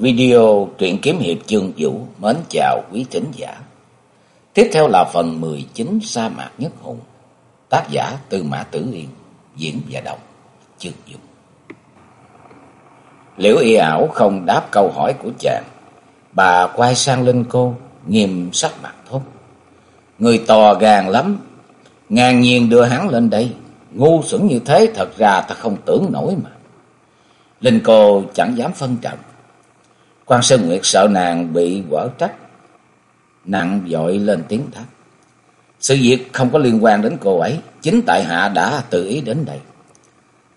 Video truyện kiếm hiệp chương vũ mến chào quý thính giả. Tiếp theo là phần 19 sa mạc nhất hùng. Tác giả Tư Mã Tử Yên, diễn và đọc chương vũ. Liễu y ảo không đáp câu hỏi của chàng. Bà quay sang Linh cô, nghiêm sắc mặt thốt. Người to gan lắm, ngang nhiên đưa hắn lên đây. Ngu xuẩn như thế thật ra ta không tưởng nổi mà. Linh cô chẳng dám phân trần quan Sơn Nguyệt sợ nàng bị quở trách. Nặng dội lên tiếng thách. Sự việc không có liên quan đến cô ấy. Chính tại hạ đã tự ý đến đây.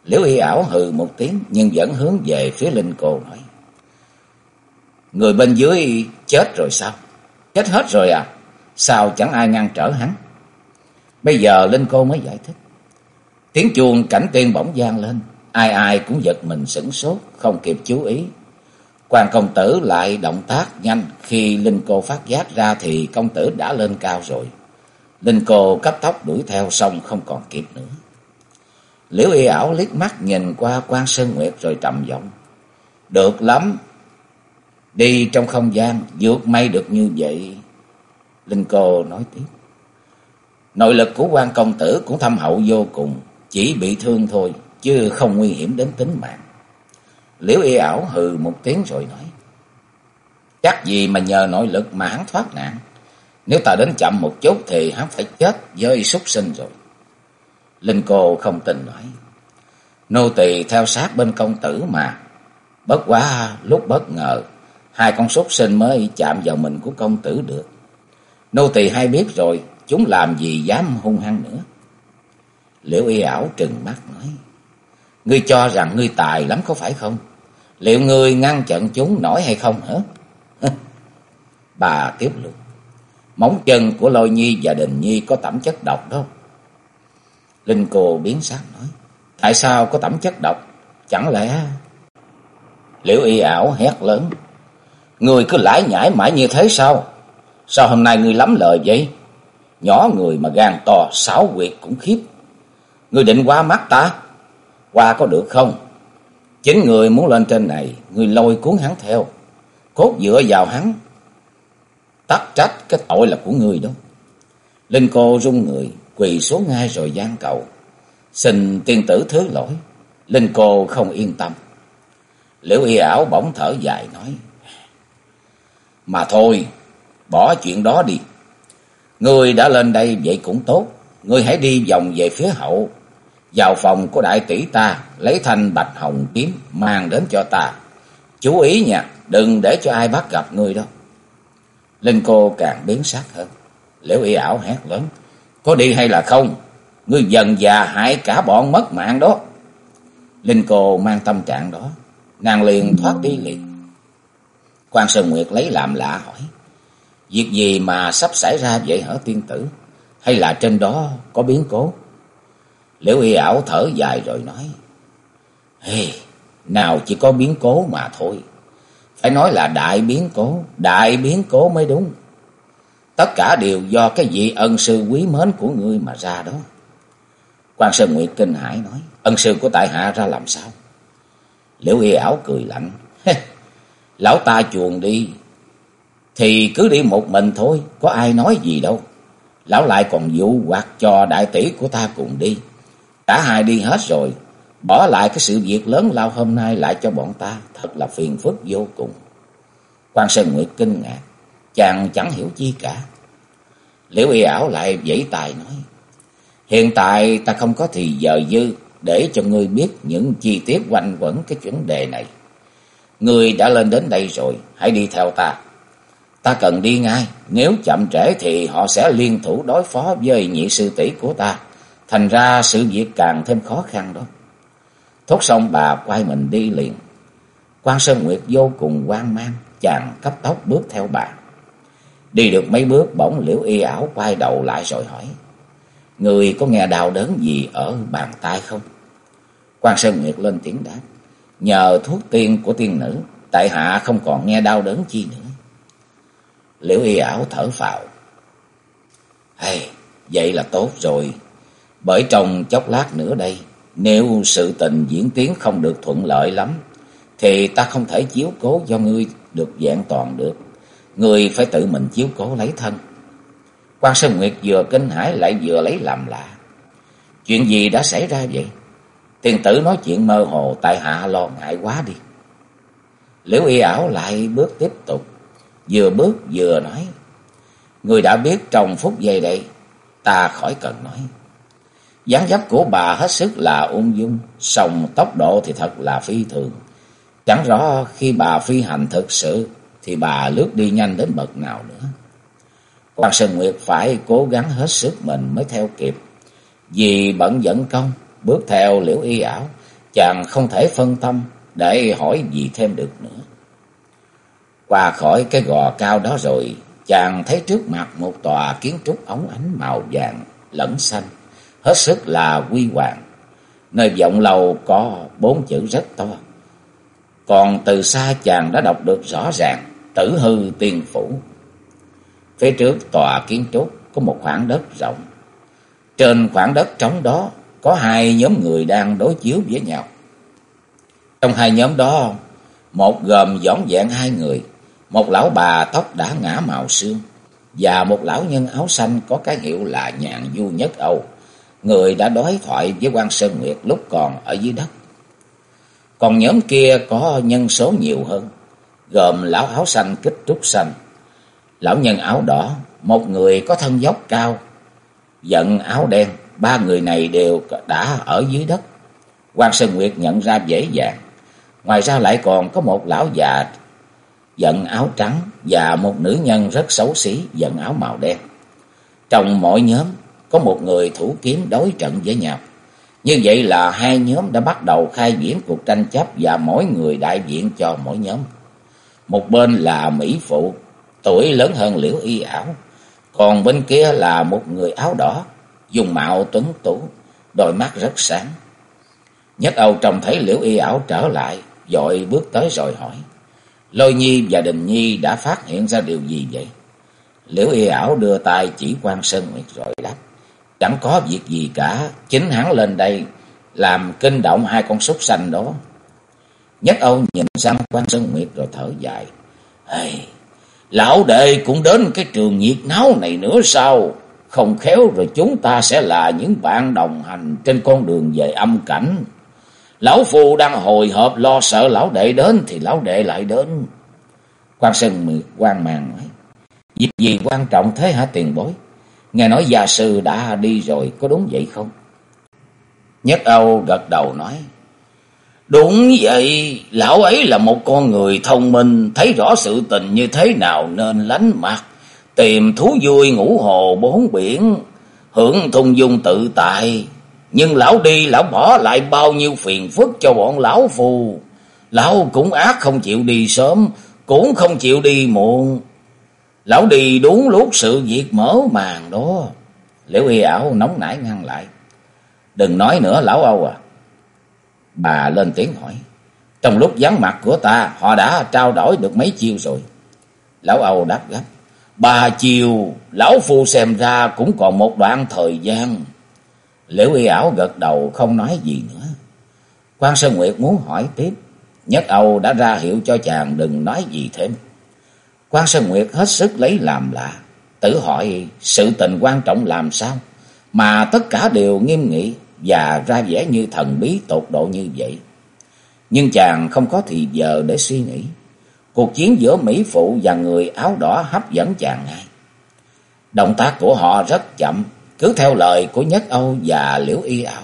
Liễu y ảo hừ một tiếng nhưng vẫn hướng về phía Linh cô nói. Người bên dưới chết rồi sao? Chết hết rồi à? Sao chẳng ai ngăn trở hắn? Bây giờ Linh cô mới giải thích. Tiếng chuông cảnh tiên bỗng gian lên. Ai ai cũng giật mình sửng sốt, không kịp chú ý Quan công tử lại động tác nhanh, khi Linh cô phát giác ra thì công tử đã lên cao rồi. Linh cô cấp tốc đuổi theo xong không còn kịp nữa. Liễu y ảo liếc mắt nhìn qua quan Sơn Nguyệt rồi trầm giọng. Được lắm. Đi trong không gian, vượt may được như vậy. Linh cô nói tiếp. Nội lực của quan công tử cũng thâm hậu vô cùng, chỉ bị thương thôi, chứ không nguy hiểm đến tính mạng. Liễu y ảo hừ một tiếng rồi nói. Chắc gì mà nhờ nội lực mà hắn thoát nạn. Nếu ta đến chậm một chút thì hắn phải chết với súc sinh rồi. Linh cô không tin nói. Nô tỳ theo sát bên công tử mà. Bất quá lúc bất ngờ, hai con súc sinh mới chạm vào mình của công tử được. Nô tỳ hay biết rồi, chúng làm gì dám hung hăng nữa. Liễu y ảo trừng mắt nói. Ngươi cho rằng ngươi tài lắm có phải không? Liệu ngươi ngăn chặn chúng nổi hay không hả? Bà tiếp luôn. Móng chân của Lôi Nhi và Đình Nhi có tẩm chất độc đó. Linh cô biến sắc nói. Tại sao có tẩm chất độc? Chẳng lẽ... Liễu y ảo hét lớn. Người cứ lãi nhãi mãi như thế sao? Sao hôm nay ngươi lắm lời vậy? Nhỏ người mà gan to, sáu quyệt cũng khiếp. Ngươi định qua mắt ta? Qua có được không? Chính người muốn lên trên này, người lôi cuốn hắn theo. Cốt dựa vào hắn. Tắc trách cái tội là của người đó. Linh cô rung người, quỳ xuống ngay rồi gian cầu. Xin tiên tử thứ lỗi. Linh cô không yên tâm. Liễu y ảo bỗng thở dài nói. Mà thôi, bỏ chuyện đó đi. Ngươi đã lên đây vậy cũng tốt. Ngươi hãy đi vòng về phía hậu vào phòng của đại tỷ ta, lấy thanh bạch hồng kiếm mang đến cho ta. Chú ý nha, đừng để cho ai bắt gặp ngươi đâu. Linh cô càng biến sắc hơn. Liễu y ảo hét lớn. Có đi hay là không? Ngươi dần già hại cả bọn mất mạng đó. Linh cô mang tâm trạng đó. Nàng liền thoát đi liền. quan Sơn Nguyệt lấy làm lạ hỏi. Việc gì mà sắp xảy ra vậy hả tiên tử? Hay là trên đó có biến cố? Liễu y ảo thở dài rồi nói. Hey, nào chỉ có biến cố mà thôi. Phải nói là đại biến cố, đại biến cố mới đúng. Tất cả đều do cái vị ân sư quý mến của ngươi mà ra đó. quan Sơn Nguyệt kinh hải nói, ân sư của tại hạ ra làm sao? Liễu y ảo cười lạnh, lão ta chuồn đi, thì cứ đi một mình thôi, có ai nói gì đâu. Lão lại còn dụ hoặc cho đại tỷ của ta cùng đi. Cả hai đi hết rồi, bỏ lại cái sự việc lớn lao hôm nay lại cho bọn ta, thật là phiền phức vô cùng. quan Sơn Nguyệt kinh ngạc, chàng chẳng hiểu chi cả. Liễu y ảo lại dãy tài nói, hiện tại ta không có thì giờ dư để cho ngươi biết những chi tiết quanh quẩn cái vấn đề này. Ngươi đã lên đến đây rồi, hãy đi theo ta. Ta cần đi ngay, nếu chậm trễ thì họ sẽ liên thủ đối phó với nhị sư tỷ của ta. Thành ra sự việc càng thêm khó khăn đó. Thốt xong bà quay mình đi liền. quan Sơn Nguyệt vô cùng hoang mang, chàng cấp tốc bước theo bà. Đi được mấy bước bỗng liễu y ảo quay đầu lại rồi hỏi. Người có nghe đau đớn gì ở bàn tay không? quan Sơn Nguyệt lên tiếng đáp. Nhờ thuốc tiên của tiên nữ, tại hạ không còn nghe đau đớn chi nữa. Liễu y ảo thở phào. Hay, vậy là tốt rồi. Bởi trong chốc lát nữa đây, nếu sự tình diễn tiến không được thuận lợi lắm, thì ta không thể chiếu cố cho ngươi được vẹn toàn được. Ngươi phải tự mình chiếu cố lấy thân. Quan Sơn Nguyệt vừa kinh hãi lại vừa lấy làm lạ. Chuyện gì đã xảy ra vậy? Tiền tử nói chuyện mơ hồ tại hạ lo ngại quá đi. Liễu y ảo lại bước tiếp tục. Vừa bước vừa nói. Người đã biết trong phút giây đây. Ta khỏi cần nói dáng dấp của bà hết sức là ung dung. song tốc độ thì thật là phi thường. Chẳng rõ khi bà phi hành thực sự. Thì bà lướt đi nhanh đến bậc nào nữa. Quan Sơn Nguyệt phải cố gắng hết sức mình mới theo kịp. Vì bận dẫn công, bước theo liễu y ảo, chàng không thể phân tâm để hỏi gì thêm được nữa. Qua khỏi cái gò cao đó rồi, chàng thấy trước mặt một tòa kiến trúc ống ánh màu vàng lẫn xanh, hết sức là quy hoàng. Nơi vọng lầu có bốn chữ rất to. Còn từ xa chàng đã đọc được rõ ràng, tử hư tiên phủ. Phía trước tòa kiến trúc có một khoảng đất rộng. Trên khoảng đất trống đó có hai nhóm người đang đối chiếu với nhau. Trong hai nhóm đó, một gồm dõn dẹn hai người, một lão bà tóc đã ngã màu xương và một lão nhân áo xanh có cái hiệu là nhạn du nhất Âu, người đã đối thoại với quan Sơn Nguyệt lúc còn ở dưới đất. Còn nhóm kia có nhân số nhiều hơn, gồm lão áo xanh kích trúc xanh, lão nhân áo đỏ, một người có thân dốc cao, giận áo đen, ba người này đều đã ở dưới đất. quan Sơn Nguyệt nhận ra dễ dàng. Ngoài ra lại còn có một lão già giận áo trắng và một nữ nhân rất xấu xí giận áo màu đen. Trong mỗi nhóm có một người thủ kiếm đối trận với nhau. Như vậy là hai nhóm đã bắt đầu khai diễn cuộc tranh chấp và mỗi người đại diện cho mỗi nhóm. Một bên là Mỹ Phụ, tuổi lớn hơn Liễu Y ảo, còn bên kia là một người áo đỏ, dùng mạo tuấn tú, đôi mắt rất sáng. Nhất Âu trông thấy Liễu Y ảo trở lại, dội bước tới rồi hỏi. Lôi Nhi và Đình Nhi đã phát hiện ra điều gì vậy? Liễu Y ảo đưa tay chỉ quan Sơn Nguyệt rồi đáp. Chẳng có việc gì cả, chính hắn lên đây làm kinh động hai con súc sanh đó. Nhất Âu nhìn sang quan Sơn Nguyệt rồi thở dài. Hey, lão đệ cũng đến cái trường nhiệt náo này nữa sao? Không khéo rồi chúng ta sẽ là những bạn đồng hành trên con đường về âm cảnh. Lão Phu đang hồi hộp lo sợ lão đệ đến thì lão đệ lại đến. Quan Sơn Nguyệt quan màng nói. Việc gì quan trọng thế hả tiền bối? Nghe nói gia sư đã đi rồi, có đúng vậy không? Nhất Âu gật đầu nói. Đúng vậy, lão ấy là một con người thông minh, thấy rõ sự tình như thế nào nên lánh mặt, tìm thú vui ngủ hồ bốn biển, hưởng thung dung tự tại. Nhưng lão đi, lão bỏ lại bao nhiêu phiền phức cho bọn lão phù. Lão cũng ác không chịu đi sớm, cũng không chịu đi muộn. Lão đi đúng lúc sự việc mở màn đó. Liễu y ảo nóng nảy ngăn lại. Đừng nói nữa lão Âu à. Bà lên tiếng hỏi. Trong lúc vắng mặt của ta, họ đã trao đổi được mấy chiêu rồi. Lão Âu đáp gấp. Ba chiều, lão phu xem ra cũng còn một đoạn thời gian. Liễu y ảo gật đầu không nói gì nữa. Quan Sơn Nguyệt muốn hỏi tiếp. Nhất Âu đã ra hiệu cho chàng đừng nói gì thêm. Quan Sơn Nguyệt hết sức lấy làm lạ. Tự hỏi sự tình quan trọng làm sao. Mà tất cả đều nghiêm nghị và ra vẻ như thần bí tột độ như vậy. Nhưng chàng không có thì giờ để suy nghĩ. Cuộc chiến giữa Mỹ Phụ và người áo đỏ hấp dẫn chàng ngay. Động tác của họ rất chậm, cứ theo lời của Nhất Âu và Liễu Y ảo,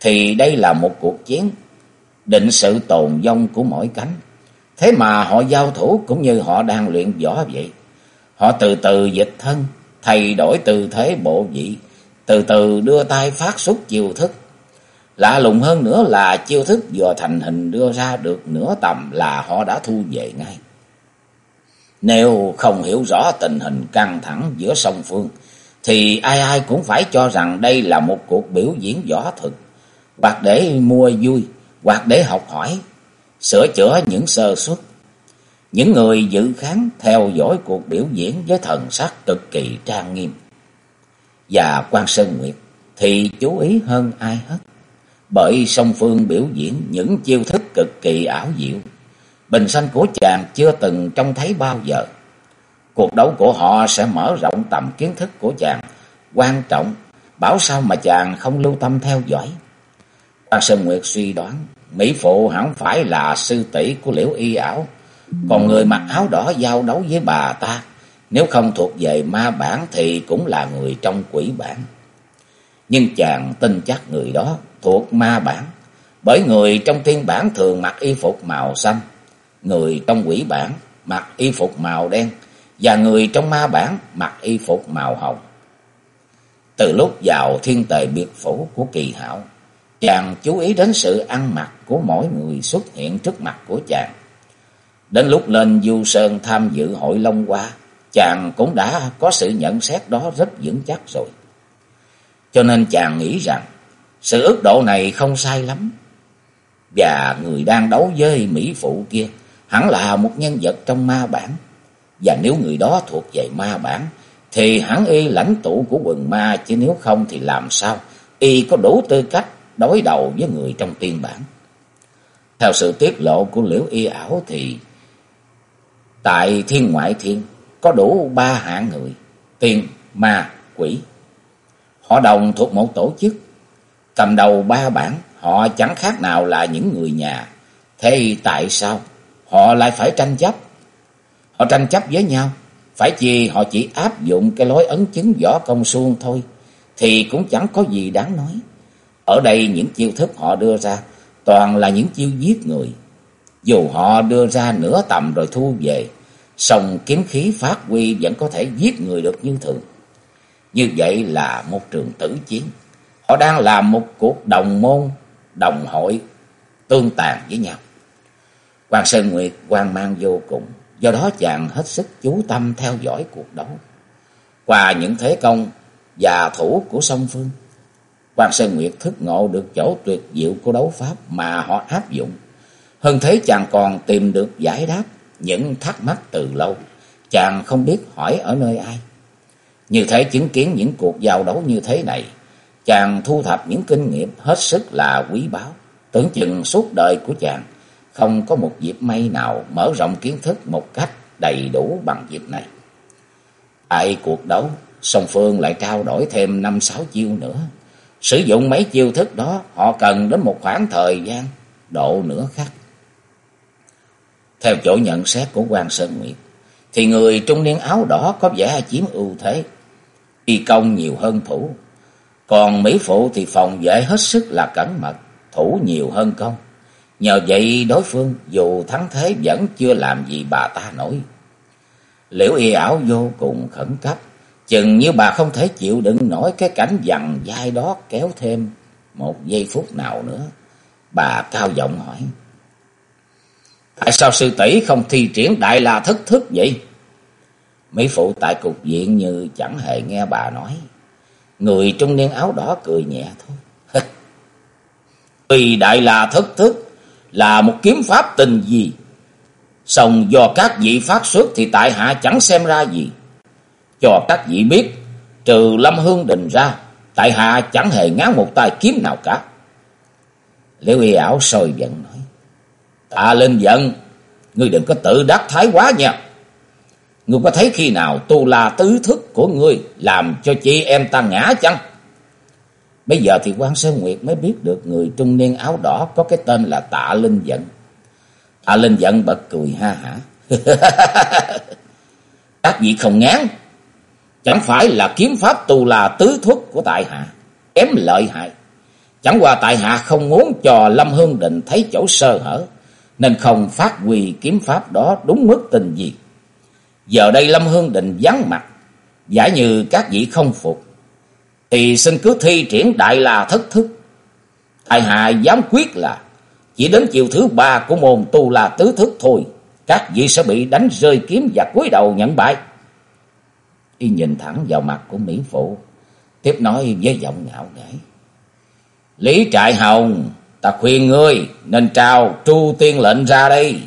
thì đây là một cuộc chiến định sự tồn vong của mỗi cánh. Thế mà họ giao thủ cũng như họ đang luyện võ vậy. Họ từ từ dịch thân, thay đổi tư thế bộ vị, từ từ đưa tay phát xuất chiêu thức. Lạ lùng hơn nữa là chiêu thức vừa thành hình đưa ra được nửa tầm là họ đã thu về ngay. Nếu không hiểu rõ tình hình căng thẳng giữa song phương, thì ai ai cũng phải cho rằng đây là một cuộc biểu diễn võ thực, hoặc để mua vui, hoặc để học hỏi, sửa chữa những sơ suất. Những người dự kháng theo dõi cuộc biểu diễn với thần sắc cực kỳ trang nghiêm. Và quan Sơn Nguyệt thì chú ý hơn ai hết. Bởi song phương biểu diễn những chiêu thức cực kỳ ảo diệu, bình sanh của chàng chưa từng trông thấy bao giờ. Cuộc đấu của họ sẽ mở rộng tầm kiến thức của chàng. Quan trọng, bảo sao mà chàng không lưu tâm theo dõi. Quan Sơn Nguyệt suy đoán, Mỹ Phụ hẳn phải là sư tỷ của liễu y ảo. Còn người mặc áo đỏ giao đấu với bà ta, nếu không thuộc về ma bản thì cũng là người trong quỷ bản. Nhưng chàng tin chắc người đó thuộc ma bản, bởi người trong thiên bản thường mặc y phục màu xanh, người trong quỷ bản mặc y phục màu đen, và người trong ma bản mặc y phục màu hồng. Từ lúc vào thiên tề biệt phủ của kỳ hảo, chàng chú ý đến sự ăn mặc của mỗi người xuất hiện trước mặt của chàng. Đến lúc lên du sơn tham dự hội Long Hoa, chàng cũng đã có sự nhận xét đó rất vững chắc rồi. Cho nên chàng nghĩ rằng sự ước độ này không sai lắm. Và người đang đấu với Mỹ Phụ kia hẳn là một nhân vật trong ma bản. Và nếu người đó thuộc về ma bản thì hẳn y lãnh tụ của quần ma chứ nếu không thì làm sao y có đủ tư cách đối đầu với người trong tiên bản. Theo sự tiết lộ của liễu y ảo thì tại thiên ngoại thiên có đủ ba hạng người, tiên, ma, quỷ. Họ đồng thuộc một tổ chức, cầm đầu ba bản, họ chẳng khác nào là những người nhà. Thế tại sao họ lại phải tranh chấp? Họ tranh chấp với nhau, phải chi họ chỉ áp dụng cái lối ấn chứng võ công suông thôi, thì cũng chẳng có gì đáng nói. Ở đây những chiêu thức họ đưa ra toàn là những chiêu giết người. Dù họ đưa ra nửa tầm rồi thu về, song kiếm khí phát huy vẫn có thể giết người được như thường. Như vậy là một trường tử chiến. Họ đang làm một cuộc đồng môn, đồng hội, tương tàn với nhau. Quan Sơn Nguyệt quan mang vô cùng, do đó chàng hết sức chú tâm theo dõi cuộc đấu. Qua những thế công và thủ của song phương, Quan Sơn Nguyệt thức ngộ được chỗ tuyệt diệu của đấu pháp mà họ áp dụng. Hơn thế chàng còn tìm được giải đáp những thắc mắc từ lâu, chàng không biết hỏi ở nơi ai. Như thế chứng kiến những cuộc giao đấu như thế này, chàng thu thập những kinh nghiệm hết sức là quý báu. Tưởng chừng suốt đời của chàng không có một dịp may nào mở rộng kiến thức một cách đầy đủ bằng dịp này. Tại cuộc đấu, song phương lại trao đổi thêm năm sáu chiêu nữa. Sử dụng mấy chiêu thức đó, họ cần đến một khoảng thời gian, độ nửa khắc. Theo chỗ nhận xét của quan Sơn Nguyệt, thì người trung niên áo đỏ có vẻ chiếm ưu thế, y công nhiều hơn thủ. Còn Mỹ Phụ thì phòng vệ hết sức là cẩn mật, thủ nhiều hơn công. Nhờ vậy đối phương dù thắng thế vẫn chưa làm gì bà ta nổi. Liễu y ảo vô cùng khẩn cấp, chừng như bà không thể chịu đựng nổi cái cảnh dằn dai đó kéo thêm một giây phút nào nữa. Bà cao giọng hỏi. Tại sao sư tỷ không thi triển đại la thất thức vậy? Mỹ phụ tại cục diện như chẳng hề nghe bà nói. Người trung niên áo đỏ cười nhẹ thôi. vì đại la thất thức là một kiếm pháp tình gì. Xong do các vị phát xuất thì tại hạ chẳng xem ra gì. Cho các vị biết, trừ Lâm Hương Đình ra, tại hạ chẳng hề ngán một tay kiếm nào cả. Liễu y ảo sôi giận nói. Ta lên giận, ngươi đừng có tự đắc thái quá nha. Ngươi có thấy khi nào tu la tứ thức của ngươi làm cho chị em ta ngã chăng? Bây giờ thì quan Sơn Nguyệt mới biết được người trung niên áo đỏ có cái tên là Tạ Linh Dận. Tạ Linh Dận bật cười ha hả. Các vị không ngán. Chẳng phải là kiếm pháp tu là tứ thuốc của tại hạ. Kém lợi hại. Chẳng qua tại hạ không muốn cho Lâm Hương Định thấy chỗ sơ hở nên không phát huy kiếm pháp đó đúng mức tình gì. Giờ đây Lâm Hương Định vắng mặt, giả như các vị không phục, thì xin cứ thi triển đại là thất thức. Tại hạ dám quyết là chỉ đến chiều thứ ba của môn tu là tứ thức thôi, các vị sẽ bị đánh rơi kiếm và cúi đầu nhận bại. Y nhìn thẳng vào mặt của Mỹ Phụ, tiếp nói với giọng ngạo nghễ. Lý Trại Hồng Ta khuyên ngươi nên trao tru tiên lệnh ra đây.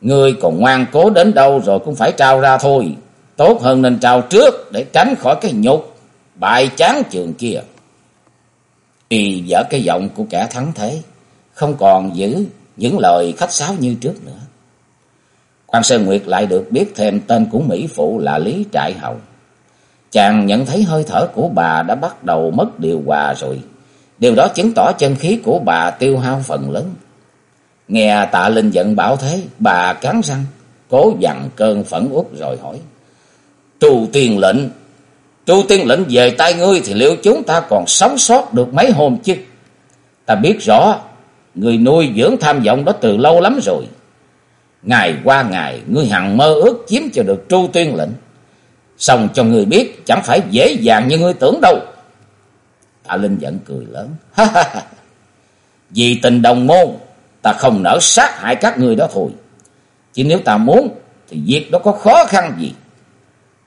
Ngươi còn ngoan cố đến đâu rồi cũng phải trao ra thôi. Tốt hơn nên trao trước để tránh khỏi cái nhục bại chán trường kia. Thì dở cái giọng của kẻ thắng thế, không còn giữ những lời khách sáo như trước nữa. Quan Sơn Nguyệt lại được biết thêm tên của Mỹ Phụ là Lý Trại Hồng. Chàng nhận thấy hơi thở của bà đã bắt đầu mất điều hòa rồi. Điều đó chứng tỏ chân khí của bà tiêu hao phần lớn. Nghe tạ linh giận bảo thế, bà cắn răng, cố dằn cơn phẫn uất rồi hỏi. Trù tiên lệnh, trù tiên lệnh về tay ngươi thì liệu chúng ta còn sống sót được mấy hôm chứ? Ta biết rõ, người nuôi dưỡng tham vọng đó từ lâu lắm rồi. Ngày qua ngày, ngươi hằng mơ ước chiếm cho được tru tiên lệnh. Xong cho người biết, chẳng phải dễ dàng như ngươi tưởng đâu. Tạ Linh giận cười lớn. Vì tình đồng môn, ta không nỡ sát hại các người đó thôi. Chỉ nếu ta muốn, thì việc đó có khó khăn gì.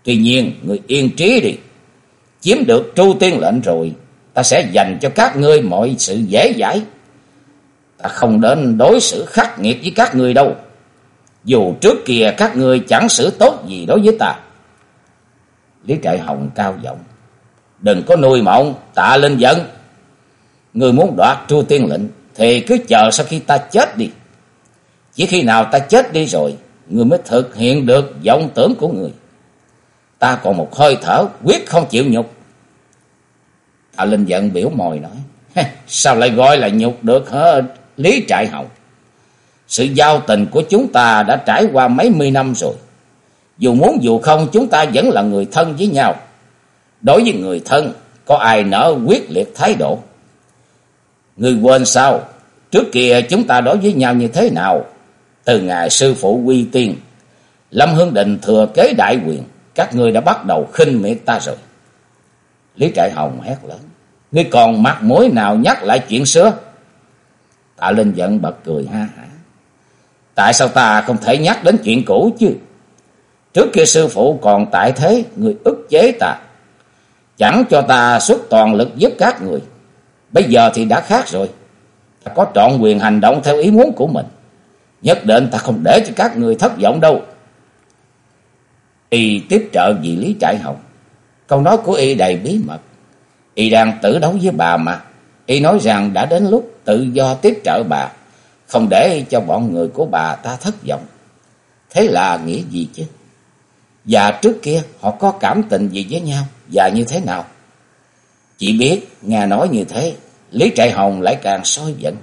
Tuy nhiên, người yên trí đi. Chiếm được tru tiên lệnh rồi, ta sẽ dành cho các ngươi mọi sự dễ dãi. Ta không đến đối xử khắc nghiệt với các ngươi đâu. Dù trước kia các ngươi chẳng xử tốt gì đối với ta. Lý Trại Hồng cao giọng. Đừng có nuôi mộng, tạ lên giận. Ngươi muốn đoạt tru tiên lệnh, thì cứ chờ sau khi ta chết đi. Chỉ khi nào ta chết đi rồi, ngươi mới thực hiện được vọng tưởng của người. Ta còn một hơi thở, quyết không chịu nhục. Tạ Linh giận biểu mồi nói. Sao lại gọi là nhục được hả Lý Trại Hồng? Sự giao tình của chúng ta đã trải qua mấy mươi năm rồi. Dù muốn dù không chúng ta vẫn là người thân với nhau. Đối với người thân, có ai nỡ quyết liệt thái độ? Người quên sao? Trước kia chúng ta đối với nhau như thế nào? Từ ngày sư phụ quy tiên, Lâm Hương Định thừa kế đại quyền, các ngươi đã bắt đầu khinh miệt ta rồi. Lý Trại Hồng hét lớn. Ngươi còn mặt mũi nào nhắc lại chuyện xưa? Tạ Linh giận bật cười ha hả. Tại sao ta không thể nhắc đến chuyện cũ chứ? Trước kia sư phụ còn tại thế, người ức chế ta. Chẳng cho ta xuất toàn lực giúp các người. Bây giờ thì đã khác rồi. Ta có trọn quyền hành động theo ý muốn của mình. Nhất định ta không để cho các người thất vọng đâu. Y tiếp trợ vị Lý Trại Hồng. Câu nói của Y đầy bí mật. Y đang tử đấu với bà mà. Y nói rằng đã đến lúc tự do tiếp trợ bà không để cho bọn người của bà ta thất vọng. Thế là nghĩa gì chứ? Và trước kia họ có cảm tình gì với nhau và như thế nào? Chỉ biết nghe nói như thế, Lý Trại Hồng lại càng soi giận.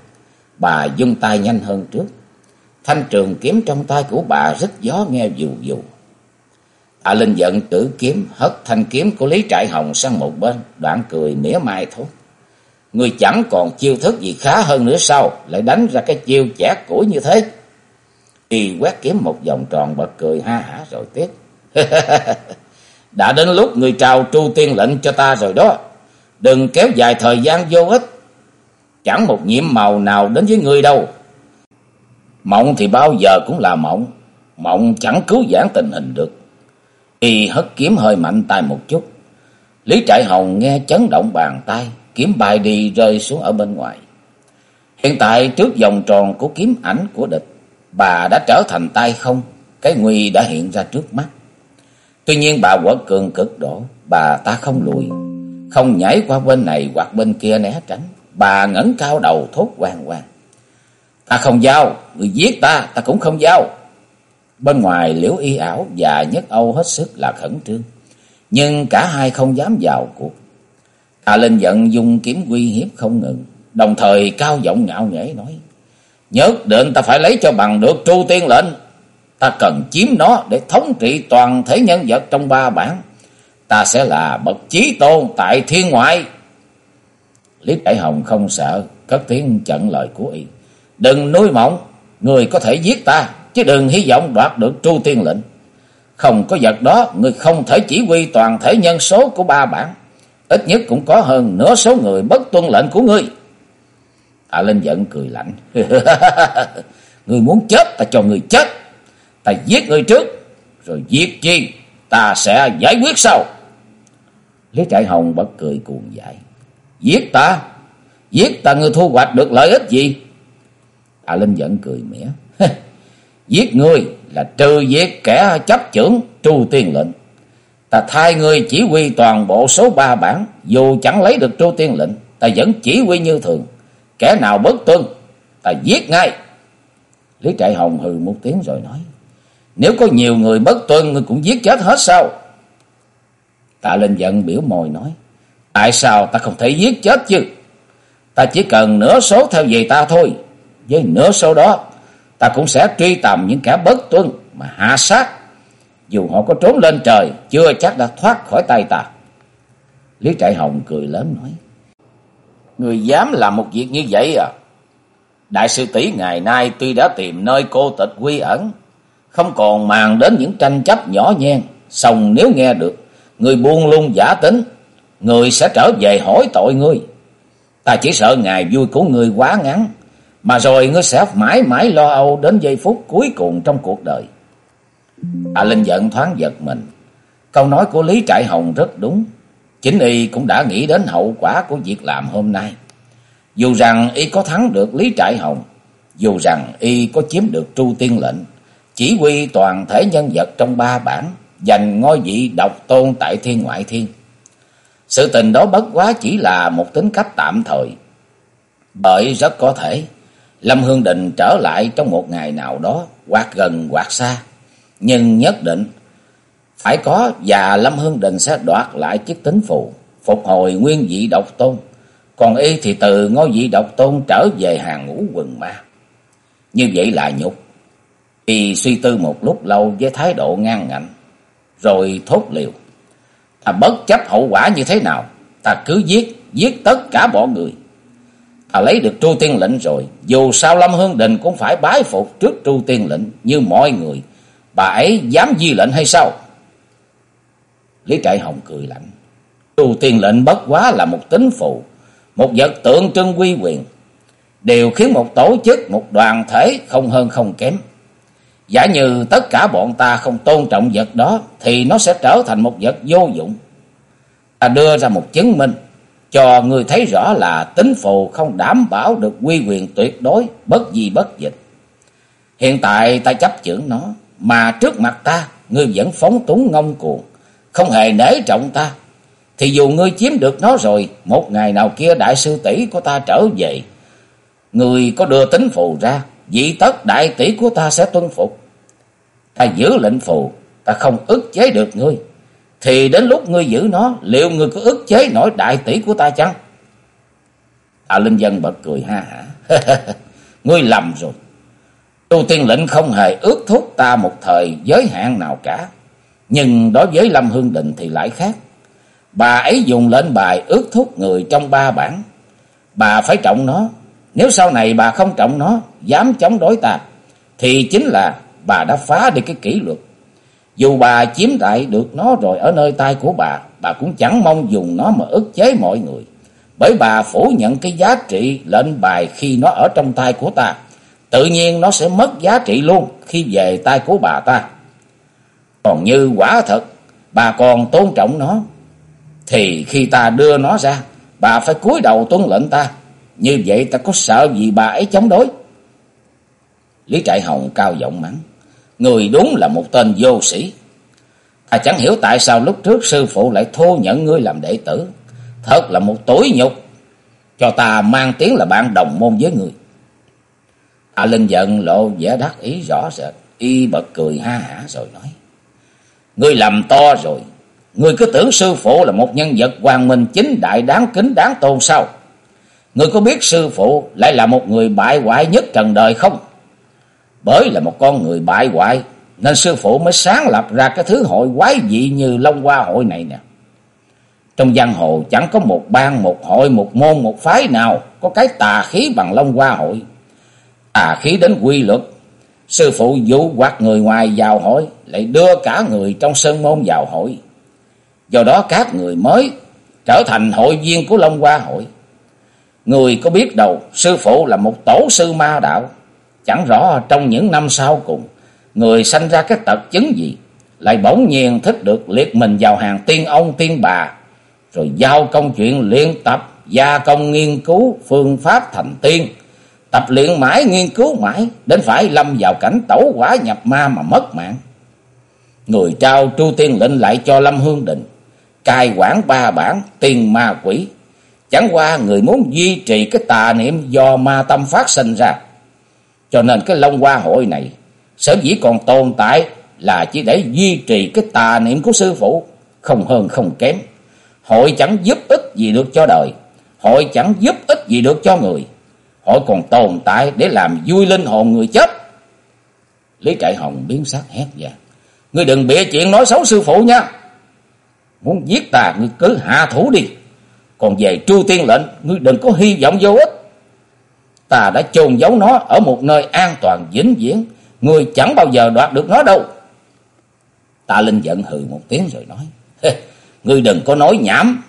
Bà dung tay nhanh hơn trước. Thanh trường kiếm trong tay của bà rất gió nghe dù dù. Tạ Linh giận tử kiếm hất thanh kiếm của Lý Trại Hồng sang một bên, đoạn cười mỉa mai thốt. Người chẳng còn chiêu thức gì khá hơn nữa sao, lại đánh ra cái chiêu chẻ củi như thế. Y quét kiếm một vòng tròn bật cười ha hả rồi tiếp. Đã đến lúc người trào tru tiên lệnh cho ta rồi đó. Đừng kéo dài thời gian vô ích. Chẳng một nhiễm màu nào đến với người đâu. Mộng thì bao giờ cũng là mộng. Mộng chẳng cứu giãn tình hình được. Y hất kiếm hơi mạnh tay một chút. Lý Trại Hồng nghe chấn động bàn tay kiếm bài đi rơi xuống ở bên ngoài. Hiện tại trước vòng tròn của kiếm ảnh của địch, bà đã trở thành tay không, cái nguy đã hiện ra trước mắt. Tuy nhiên bà quở cường cực độ, bà ta không lùi, không nhảy qua bên này hoặc bên kia né tránh. Bà ngẩng cao đầu thốt hoàng hoàng. Ta không giao, người giết ta, ta cũng không giao. Bên ngoài liễu y ảo và nhất âu hết sức là khẩn trương. Nhưng cả hai không dám vào cuộc. Hà Linh giận dung kiếm uy hiếp không ngừng, đồng thời cao giọng ngạo nghễ nói. Nhất định ta phải lấy cho bằng được tru tiên lệnh. Ta cần chiếm nó để thống trị toàn thể nhân vật trong ba bản. Ta sẽ là bậc chí tôn tại thiên ngoại. Lý Đại Hồng không sợ, cất tiếng chặn lời của y. Đừng nuôi mộng, người có thể giết ta, chứ đừng hy vọng đoạt được tru tiên lệnh. Không có vật đó, người không thể chỉ huy toàn thể nhân số của ba bản. Ít nhất cũng có hơn nửa số người bất tuân lệnh của ngươi. Tạ Linh giận cười lạnh. ngươi muốn chết ta cho ngươi chết. Ta giết ngươi trước. Rồi giết chi ta sẽ giải quyết sau. Lý Trại Hồng bất cười cuồng dại. Giết ta? Giết ta ngươi thu hoạch được lợi ích gì? Tạ Linh giận cười mỉa. giết ngươi là trừ giết kẻ chấp trưởng tru tiên lệnh. Ta thay người chỉ huy toàn bộ số ba bản, dù chẳng lấy được tru tiên lệnh, ta vẫn chỉ huy như thường. Kẻ nào bất tuân, ta giết ngay. Lý Trại Hồng hừ một tiếng rồi nói, Nếu có nhiều người bất tuân người cũng giết chết hết sao? Tạ Linh giận biểu mồi nói. Tại sao ta không thể giết chết chứ? Ta chỉ cần nửa số theo về ta thôi. Với nửa số đó, ta cũng sẽ truy tầm những kẻ bất tuân mà hạ sát. Dù họ có trốn lên trời, chưa chắc đã thoát khỏi tay ta. Lý Trại Hồng cười lớn nói. Người dám làm một việc như vậy à? Đại sư tỷ ngày nay tuy đã tìm nơi cô tịch quy ẩn, không còn màng đến những tranh chấp nhỏ nhen, xong nếu nghe được người buông lung giả tính, người sẽ trở về hỏi tội ngươi. Ta chỉ sợ ngày vui của ngươi quá ngắn, mà rồi ngươi sẽ mãi mãi lo âu đến giây phút cuối cùng trong cuộc đời. À Linh giận thoáng giật mình. Câu nói của Lý Trại Hồng rất đúng. Chính y cũng đã nghĩ đến hậu quả của việc làm hôm nay. Dù rằng y có thắng được Lý Trại Hồng, dù rằng y có chiếm được Tru Tiên lệnh, chỉ huy toàn thể nhân vật trong ba bản, giành ngôi vị độc tôn tại thiên ngoại thiên. Sự tình đó bất quá chỉ là một tính cách tạm thời. Bởi rất có thể, Lâm Hương Định trở lại trong một ngày nào đó, hoặc gần hoặc xa. Nhưng nhất định, phải có và Lâm Hương đình sẽ đoạt lại chiếc tính phù, phục hồi nguyên vị độc tôn. Còn y thì từ ngôi vị độc tôn trở về hàng ngũ quần ma. Như vậy là nhục. Y suy tư một lúc lâu với thái độ ngang ngạnh, rồi thốt liều. Ta bất chấp hậu quả như thế nào, ta cứ giết, giết tất cả bọn người. Ta lấy được tru tiên lệnh rồi, dù sao Lâm Hương Đình cũng phải bái phục trước tru tiên lệnh như mọi người. Bà ấy dám di lệnh hay sao? Lý Trại Hồng cười lạnh. Tru tiên lệnh bất quá là một tính phụ, một vật tượng trưng quy quyền. Đều khiến một tổ chức, một đoàn thể không hơn không kém. Giả như tất cả bọn ta không tôn trọng vật đó thì nó sẽ trở thành một vật vô dụng. Ta đưa ra một chứng minh cho người thấy rõ là tính phụ không đảm bảo được quy quyền tuyệt đối, bất di bất dịch. Hiện tại ta chấp chưởng nó, mà trước mặt ta, ngươi vẫn phóng túng ngông cuồng, không hề nể trọng ta. Thì dù ngươi chiếm được nó rồi, một ngày nào kia đại sư tỷ của ta trở về, người có đưa tính phù ra, vị tất đại tỷ của ta sẽ tuân phục. Ta giữ lệnh phù, ta không ức chế được ngươi. Thì đến lúc ngươi giữ nó, liệu ngươi có ức chế nổi đại tỷ của ta chăng? À Linh Dân bật cười ha hả. ngươi lầm rồi. Tu tiên lệnh không hề ước thúc ta một thời giới hạn nào cả. Nhưng đối với Lâm Hương Định thì lại khác. Bà ấy dùng lệnh bài ước thúc người trong ba bản. Bà phải trọng nó. Nếu sau này bà không trọng nó, dám chống đối ta, thì chính là bà đã phá đi cái kỷ luật. Dù bà chiếm lại được nó rồi ở nơi tay của bà, bà cũng chẳng mong dùng nó mà ức chế mọi người. Bởi bà phủ nhận cái giá trị lệnh bài khi nó ở trong tay của ta. Tự nhiên nó sẽ mất giá trị luôn khi về tay của bà ta. Còn như quả thật, bà còn tôn trọng nó, thì khi ta đưa nó ra, bà phải cúi đầu tuân lệnh ta. Như vậy ta có sợ gì bà ấy chống đối? Lý Trại Hồng cao giọng mắng. Người đúng là một tên vô sĩ. Ta chẳng hiểu tại sao lúc trước sư phụ lại thô nhận ngươi làm đệ tử. Thật là một tối nhục. Cho ta mang tiếng là bạn đồng môn với người. A Linh giận lộ vẻ đắc ý rõ rệt. Y bật cười ha hả rồi nói. Ngươi làm to rồi. Ngươi cứ tưởng sư phụ là một nhân vật hoàng minh chính đại đáng kính đáng tôn sao? Ngươi có biết sư phụ lại là một người bại hoại nhất trần đời không? Bởi là một con người bại hoại, nên sư phụ mới sáng lập ra cái thứ hội quái dị như Long Hoa hội này nè. Trong giang hồ chẳng có một bang, một hội, một môn, một phái nào có cái tà khí bằng Long Hoa hội. Tà khí đến quy luật, sư phụ dụ hoặc người ngoài vào hội, lại đưa cả người trong sơn môn vào hội. Do đó các người mới trở thành hội viên của Long Hoa hội. Người có biết đâu, sư phụ là một tổ sư ma đạo, Chẳng rõ trong những năm sau cùng, người sanh ra cái tật chứng gì, lại bỗng nhiên thích được liệt mình vào hàng tiên ông tiên bà, rồi giao công chuyện luyện tập, gia công nghiên cứu phương pháp thành tiên, tập luyện mãi nghiên cứu mãi, đến phải lâm vào cảnh tẩu quả nhập ma mà mất mạng. Người trao tru tiên lệnh lại cho Lâm Hương Định, cai quản ba bản tiên ma quỷ. Chẳng qua người muốn duy trì cái tà niệm do ma tâm phát sinh ra. Cho nên cái Long Hoa hội này sở dĩ còn tồn tại là chỉ để duy trì cái tà niệm của sư phụ, không hơn không kém. Hội chẳng giúp ích gì được cho đời, hội chẳng giúp ích gì được cho người họ còn tồn tại để làm vui linh hồn người chết. Lý Trại Hồng biến sắc hét vàng. Ngươi đừng bịa chuyện nói xấu sư phụ nha. Muốn giết ta, ngươi cứ hạ thủ đi. Còn về tru tiên lệnh, ngươi đừng có hy vọng vô ích. Ta đã chôn giấu nó ở một nơi an toàn vĩnh viễn. Ngươi chẳng bao giờ đoạt được nó đâu. Ta Linh giận hừ một tiếng rồi nói. Ngươi đừng có nói nhảm.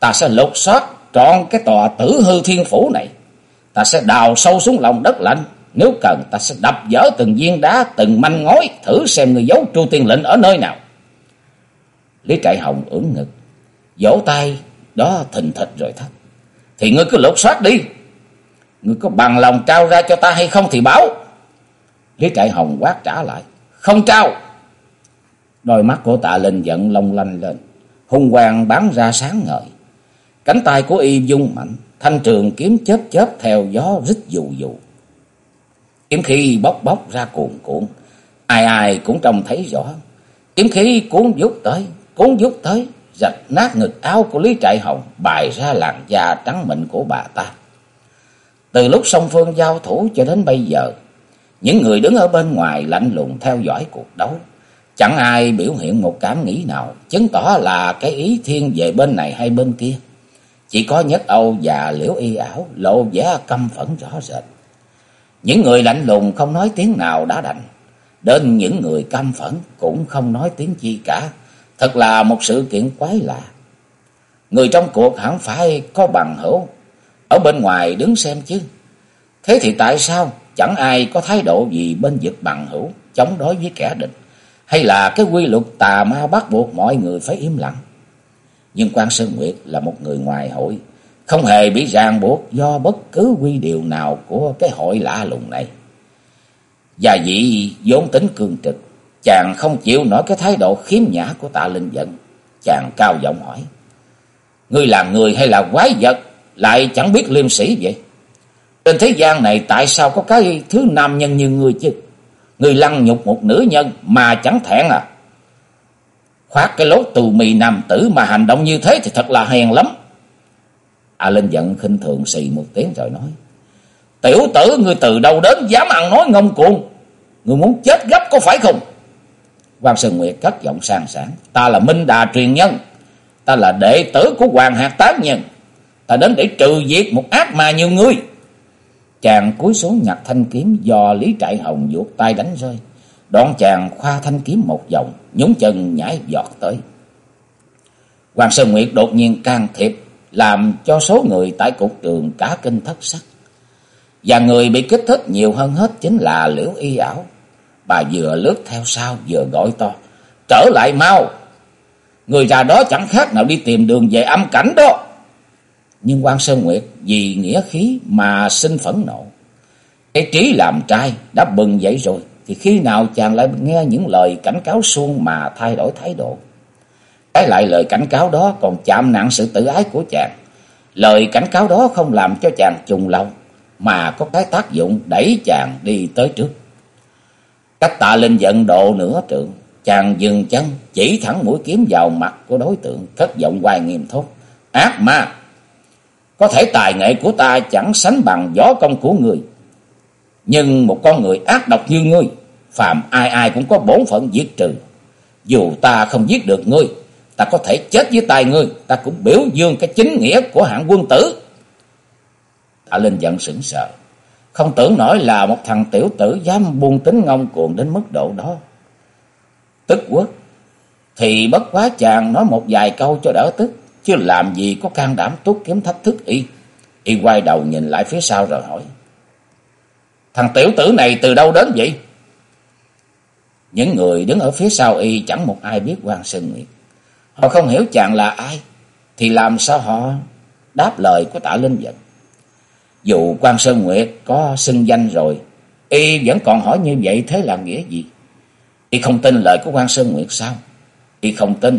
Ta sẽ lột xót trọn cái tòa tử hư thiên phủ này. Ta sẽ đào sâu xuống lòng đất lạnh. Nếu cần ta sẽ đập vỡ từng viên đá, từng manh ngói. Thử xem người giấu tru tiên lệnh ở nơi nào. Lý Trại Hồng ưỡn ngực. Vỗ tay đó thình thịch rồi thắt. Thì ngươi cứ lục soát đi. Ngươi có bằng lòng trao ra cho ta hay không thì báo. Lý Trại Hồng quát trả lại. Không trao. Đôi mắt của tạ linh giận long lanh lên. Hung quang bắn ra sáng ngời. Cánh tay của y dung mạnh. Thanh trường kiếm chớp chớp theo gió rít dù dù. Kiếm khí bốc bốc ra cuồn cuộn. Ai ai cũng trông thấy rõ. Kiếm khí cuốn vút tới, cuốn vút tới, rạch nát ngực áo của Lý Trại Hồng, bài ra làn da trắng mịn của bà ta. Từ lúc song phương giao thủ cho đến bây giờ, những người đứng ở bên ngoài lạnh lùng theo dõi cuộc đấu. Chẳng ai biểu hiện một cảm nghĩ nào, chứng tỏ là cái ý thiên về bên này hay bên kia. Chỉ có Nhất Âu và Liễu Y Ảo lộ vẻ căm phẫn rõ rệt. Những người lạnh lùng không nói tiếng nào đã đành. Đến những người căm phẫn cũng không nói tiếng chi cả. Thật là một sự kiện quái lạ. Người trong cuộc hẳn phải có bằng hữu. Ở bên ngoài đứng xem chứ. Thế thì tại sao chẳng ai có thái độ gì bên vực bằng hữu chống đối với kẻ địch? Hay là cái quy luật tà ma bắt buộc mọi người phải im lặng? Nhưng quan Sơn Nguyệt là một người ngoài hội. Không hề bị ràng buộc do bất cứ quy điều nào của cái hội lạ lùng này. Và vị vốn tính cương trực, chàng không chịu nổi cái thái độ khiếm nhã của tạ linh dẫn Chàng cao giọng hỏi, Ngươi là người hay là quái vật, lại chẳng biết liêm sĩ vậy? Trên thế gian này tại sao có cái thứ nam nhân như ngươi chứ? Ngươi lăng nhục một nữ nhân mà chẳng thẹn à? Khoát cái lốt tù mì nam tử mà hành động như thế thì thật là hèn lắm. A Linh giận khinh thường xì một tiếng rồi nói. Tiểu tử ngươi từ đâu đến dám ăn nói ngông cuồng. Ngươi muốn chết gấp có phải không? Quan Sơn Nguyệt cất giọng sang sảng. Ta là Minh Đà truyền nhân. Ta là đệ tử của Hoàng Hạc Tán Nhân. Ta đến để trừ diệt một ác ma như ngươi. Chàng cúi xuống nhặt thanh kiếm do Lý Trại Hồng vuốt tay đánh rơi. Đoạn chàng khoa thanh kiếm một vòng, nhúng chân nhảy giọt tới. Hoàng Sơn Nguyệt đột nhiên can thiệp, làm cho số người tại cục trường cả kinh thất sắc. Và người bị kích thích nhiều hơn hết chính là Liễu Y ảo. Bà vừa lướt theo sau vừa gọi to. Trở lại mau! Người già đó chẳng khác nào đi tìm đường về âm cảnh đó. Nhưng quan Sơn Nguyệt vì nghĩa khí mà sinh phẫn nộ. Cái trí làm trai đã bừng dậy rồi. Thì khi nào chàng lại nghe những lời cảnh cáo suông mà thay đổi thái độ. Cái lại lời cảnh cáo đó còn chạm nặng sự tự ái của chàng. Lời cảnh cáo đó không làm cho chàng trùng lòng mà có cái tác dụng đẩy chàng đi tới trước. Cách tạ linh giận độ nửa trượng, chàng dừng chân, chỉ thẳng mũi kiếm vào mặt của đối tượng, cất giọng hoài nghiêm thốt. Ác ma! Có thể tài nghệ của ta chẳng sánh bằng gió công của người. Nhưng một con người ác độc như ngươi, phàm ai ai cũng có bổn phận giết trừ. Dù ta không giết được ngươi, ta có thể chết với tay ngươi, ta cũng biểu dương cái chính nghĩa của hạng quân tử. Tạ Linh giận sững sờ, không tưởng nổi là một thằng tiểu tử dám buông tính ngông cuồng đến mức độ đó. Tức quốc, thì bất quá chàng nói một vài câu cho đỡ tức, chứ làm gì có can đảm tuốt kiếm thách thức y. Y quay đầu nhìn lại phía sau rồi hỏi. Thằng tiểu tử này từ đâu đến vậy? Những người đứng ở phía sau y chẳng một ai biết quan Sơn Nguyệt. Họ không hiểu chàng là ai, thì làm sao họ đáp lời của tạ Linh Dận? Dù quan Sơn Nguyệt có xưng danh rồi, y vẫn còn hỏi như vậy thế là nghĩa gì? Y không tin lời của quan Sơn Nguyệt sao? Y không tin.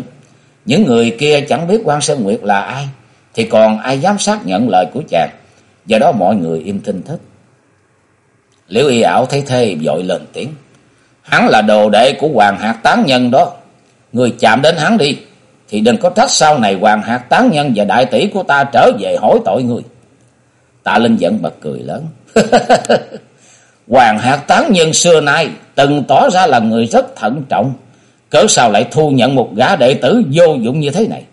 Những người kia chẳng biết quan Sơn Nguyệt là ai, thì còn ai dám xác nhận lời của chàng. Do đó mọi người im thinh thích. Liễu y ảo thấy thê vội lên tiếng. Hắn là đồ đệ của Hoàng Hạc Tán Nhân đó. Người chạm đến hắn đi. Thì đừng có trách sau này Hoàng Hạc Tán Nhân và đại tỷ của ta trở về hỏi tội người. Tạ Linh giận bật cười lớn. Hoàng Hạc Tán Nhân xưa nay từng tỏ ra là người rất thận trọng. Cớ sao lại thu nhận một gã đệ tử vô dụng như thế này?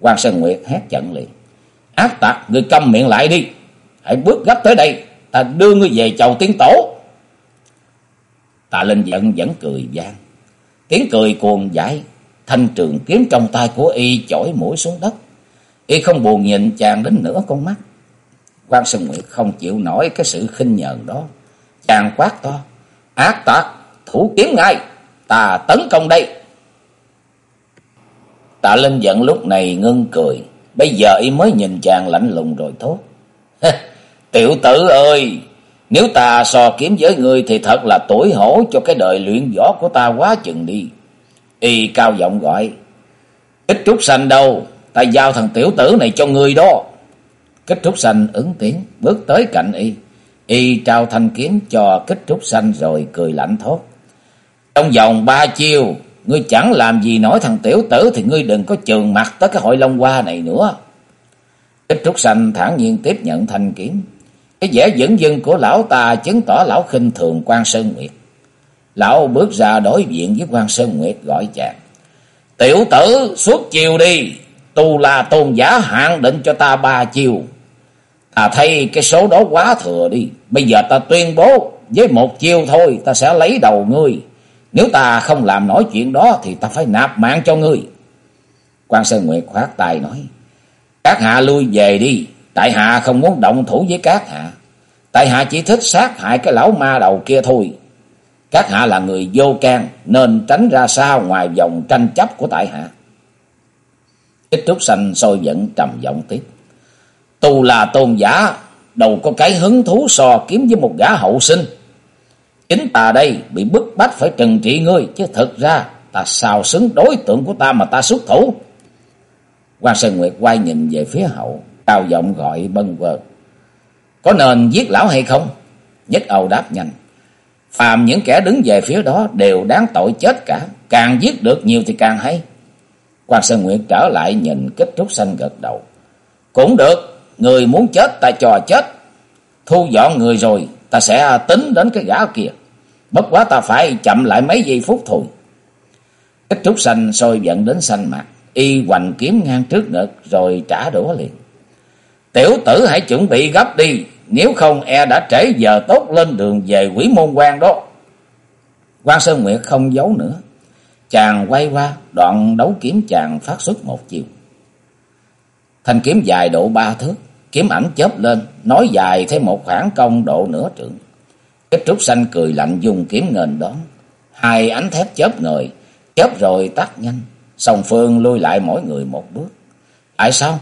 Hoàng Sơn Nguyệt hét giận liền. Ác tặc, người câm miệng lại đi. Hãy bước gấp tới đây, ta đưa ngươi về chầu tiếng tổ. Tạ Linh giận vẫn cười gian. Tiếng cười cuồng dãi, thanh trường kiếm trong tay của y chổi mũi xuống đất. Y không buồn nhìn chàng đến nửa con mắt. Quan Sơn Nguyệt không chịu nổi cái sự khinh nhờn đó. Chàng quát to. Ác tạc, thủ kiếm ngay, ta tấn công đây. Tạ Linh giận lúc này ngưng cười. Bây giờ y mới nhìn chàng lạnh lùng rồi thốt. Tiểu tử ơi, nếu ta so kiếm với ngươi thì thật là tuổi hổ cho cái đời luyện võ của ta quá chừng đi. Y cao giọng gọi. Kích trúc sanh đâu, ta giao thằng tiểu tử này cho ngươi đó. Kích trúc sanh ứng tiếng, bước tới cạnh y. Y trao thanh kiếm cho kích trúc xanh rồi cười lạnh thốt. Trong vòng ba chiêu, ngươi chẳng làm gì nổi thằng tiểu tử thì ngươi đừng có trường mặt tới cái hội Long Hoa này nữa. Kích trúc xanh thản nhiên tiếp nhận thanh kiếm. Cái vẻ dẫn dưng vâng của lão ta chứng tỏ lão khinh thường quan Sơn Nguyệt. Lão bước ra đối diện với quan Sơn Nguyệt gọi chàng. Tiểu tử suốt chiều đi, tu là tôn giả hạn định cho ta ba chiều. À thấy cái số đó quá thừa đi, bây giờ ta tuyên bố với một chiều thôi ta sẽ lấy đầu ngươi. Nếu ta không làm nổi chuyện đó thì ta phải nạp mạng cho ngươi. quan Sơn Nguyệt khoát tay nói. Các hạ lui về đi, tại hạ không muốn động thủ với các hạ. Tại hạ chỉ thích sát hại cái lão ma đầu kia thôi. Các hạ là người vô can nên tránh ra sao ngoài vòng tranh chấp của tại hạ. Ít trúc xanh sôi giận trầm giọng tiếp. Tu là tôn giả, đâu có cái hứng thú so kiếm với một gã hậu sinh. Chính ta đây bị bức bách phải trừng trị ngươi, chứ thật ra ta sao xứng đối tượng của ta mà ta xuất thủ. Quan Sơn Nguyệt quay nhìn về phía hậu, cao giọng gọi bân vơ. Có nên giết lão hay không? Nhất Âu đáp nhanh. Phàm những kẻ đứng về phía đó đều đáng tội chết cả. Càng giết được nhiều thì càng hay. Quan Sơn Nguyệt trở lại nhìn kích trúc xanh gật đầu. Cũng được, người muốn chết ta cho chết. Thu dọn người rồi, ta sẽ tính đến cái gã kia. Bất quá ta phải chậm lại mấy giây phút thôi. kích trúc xanh sôi giận đến xanh mặt. Y hoành kiếm ngang trước ngực rồi trả đũa liền. Tiểu tử hãy chuẩn bị gấp đi. Nếu không e đã trễ giờ tốt lên đường về quỷ môn quan đó. quan Sơn Nguyệt không giấu nữa. Chàng quay qua, đoạn đấu kiếm chàng phát xuất một chiều. Thanh kiếm dài độ ba thước. Kiếm ảnh chớp lên. Nói dài thêm một khoảng công độ nửa trượng. Kết trúc xanh cười lạnh dùng kiếm ngền đón. Hai ánh thép chớp ngời. Chớp rồi tắt nhanh. Song Phương lui lại mỗi người một bước. Tại sao?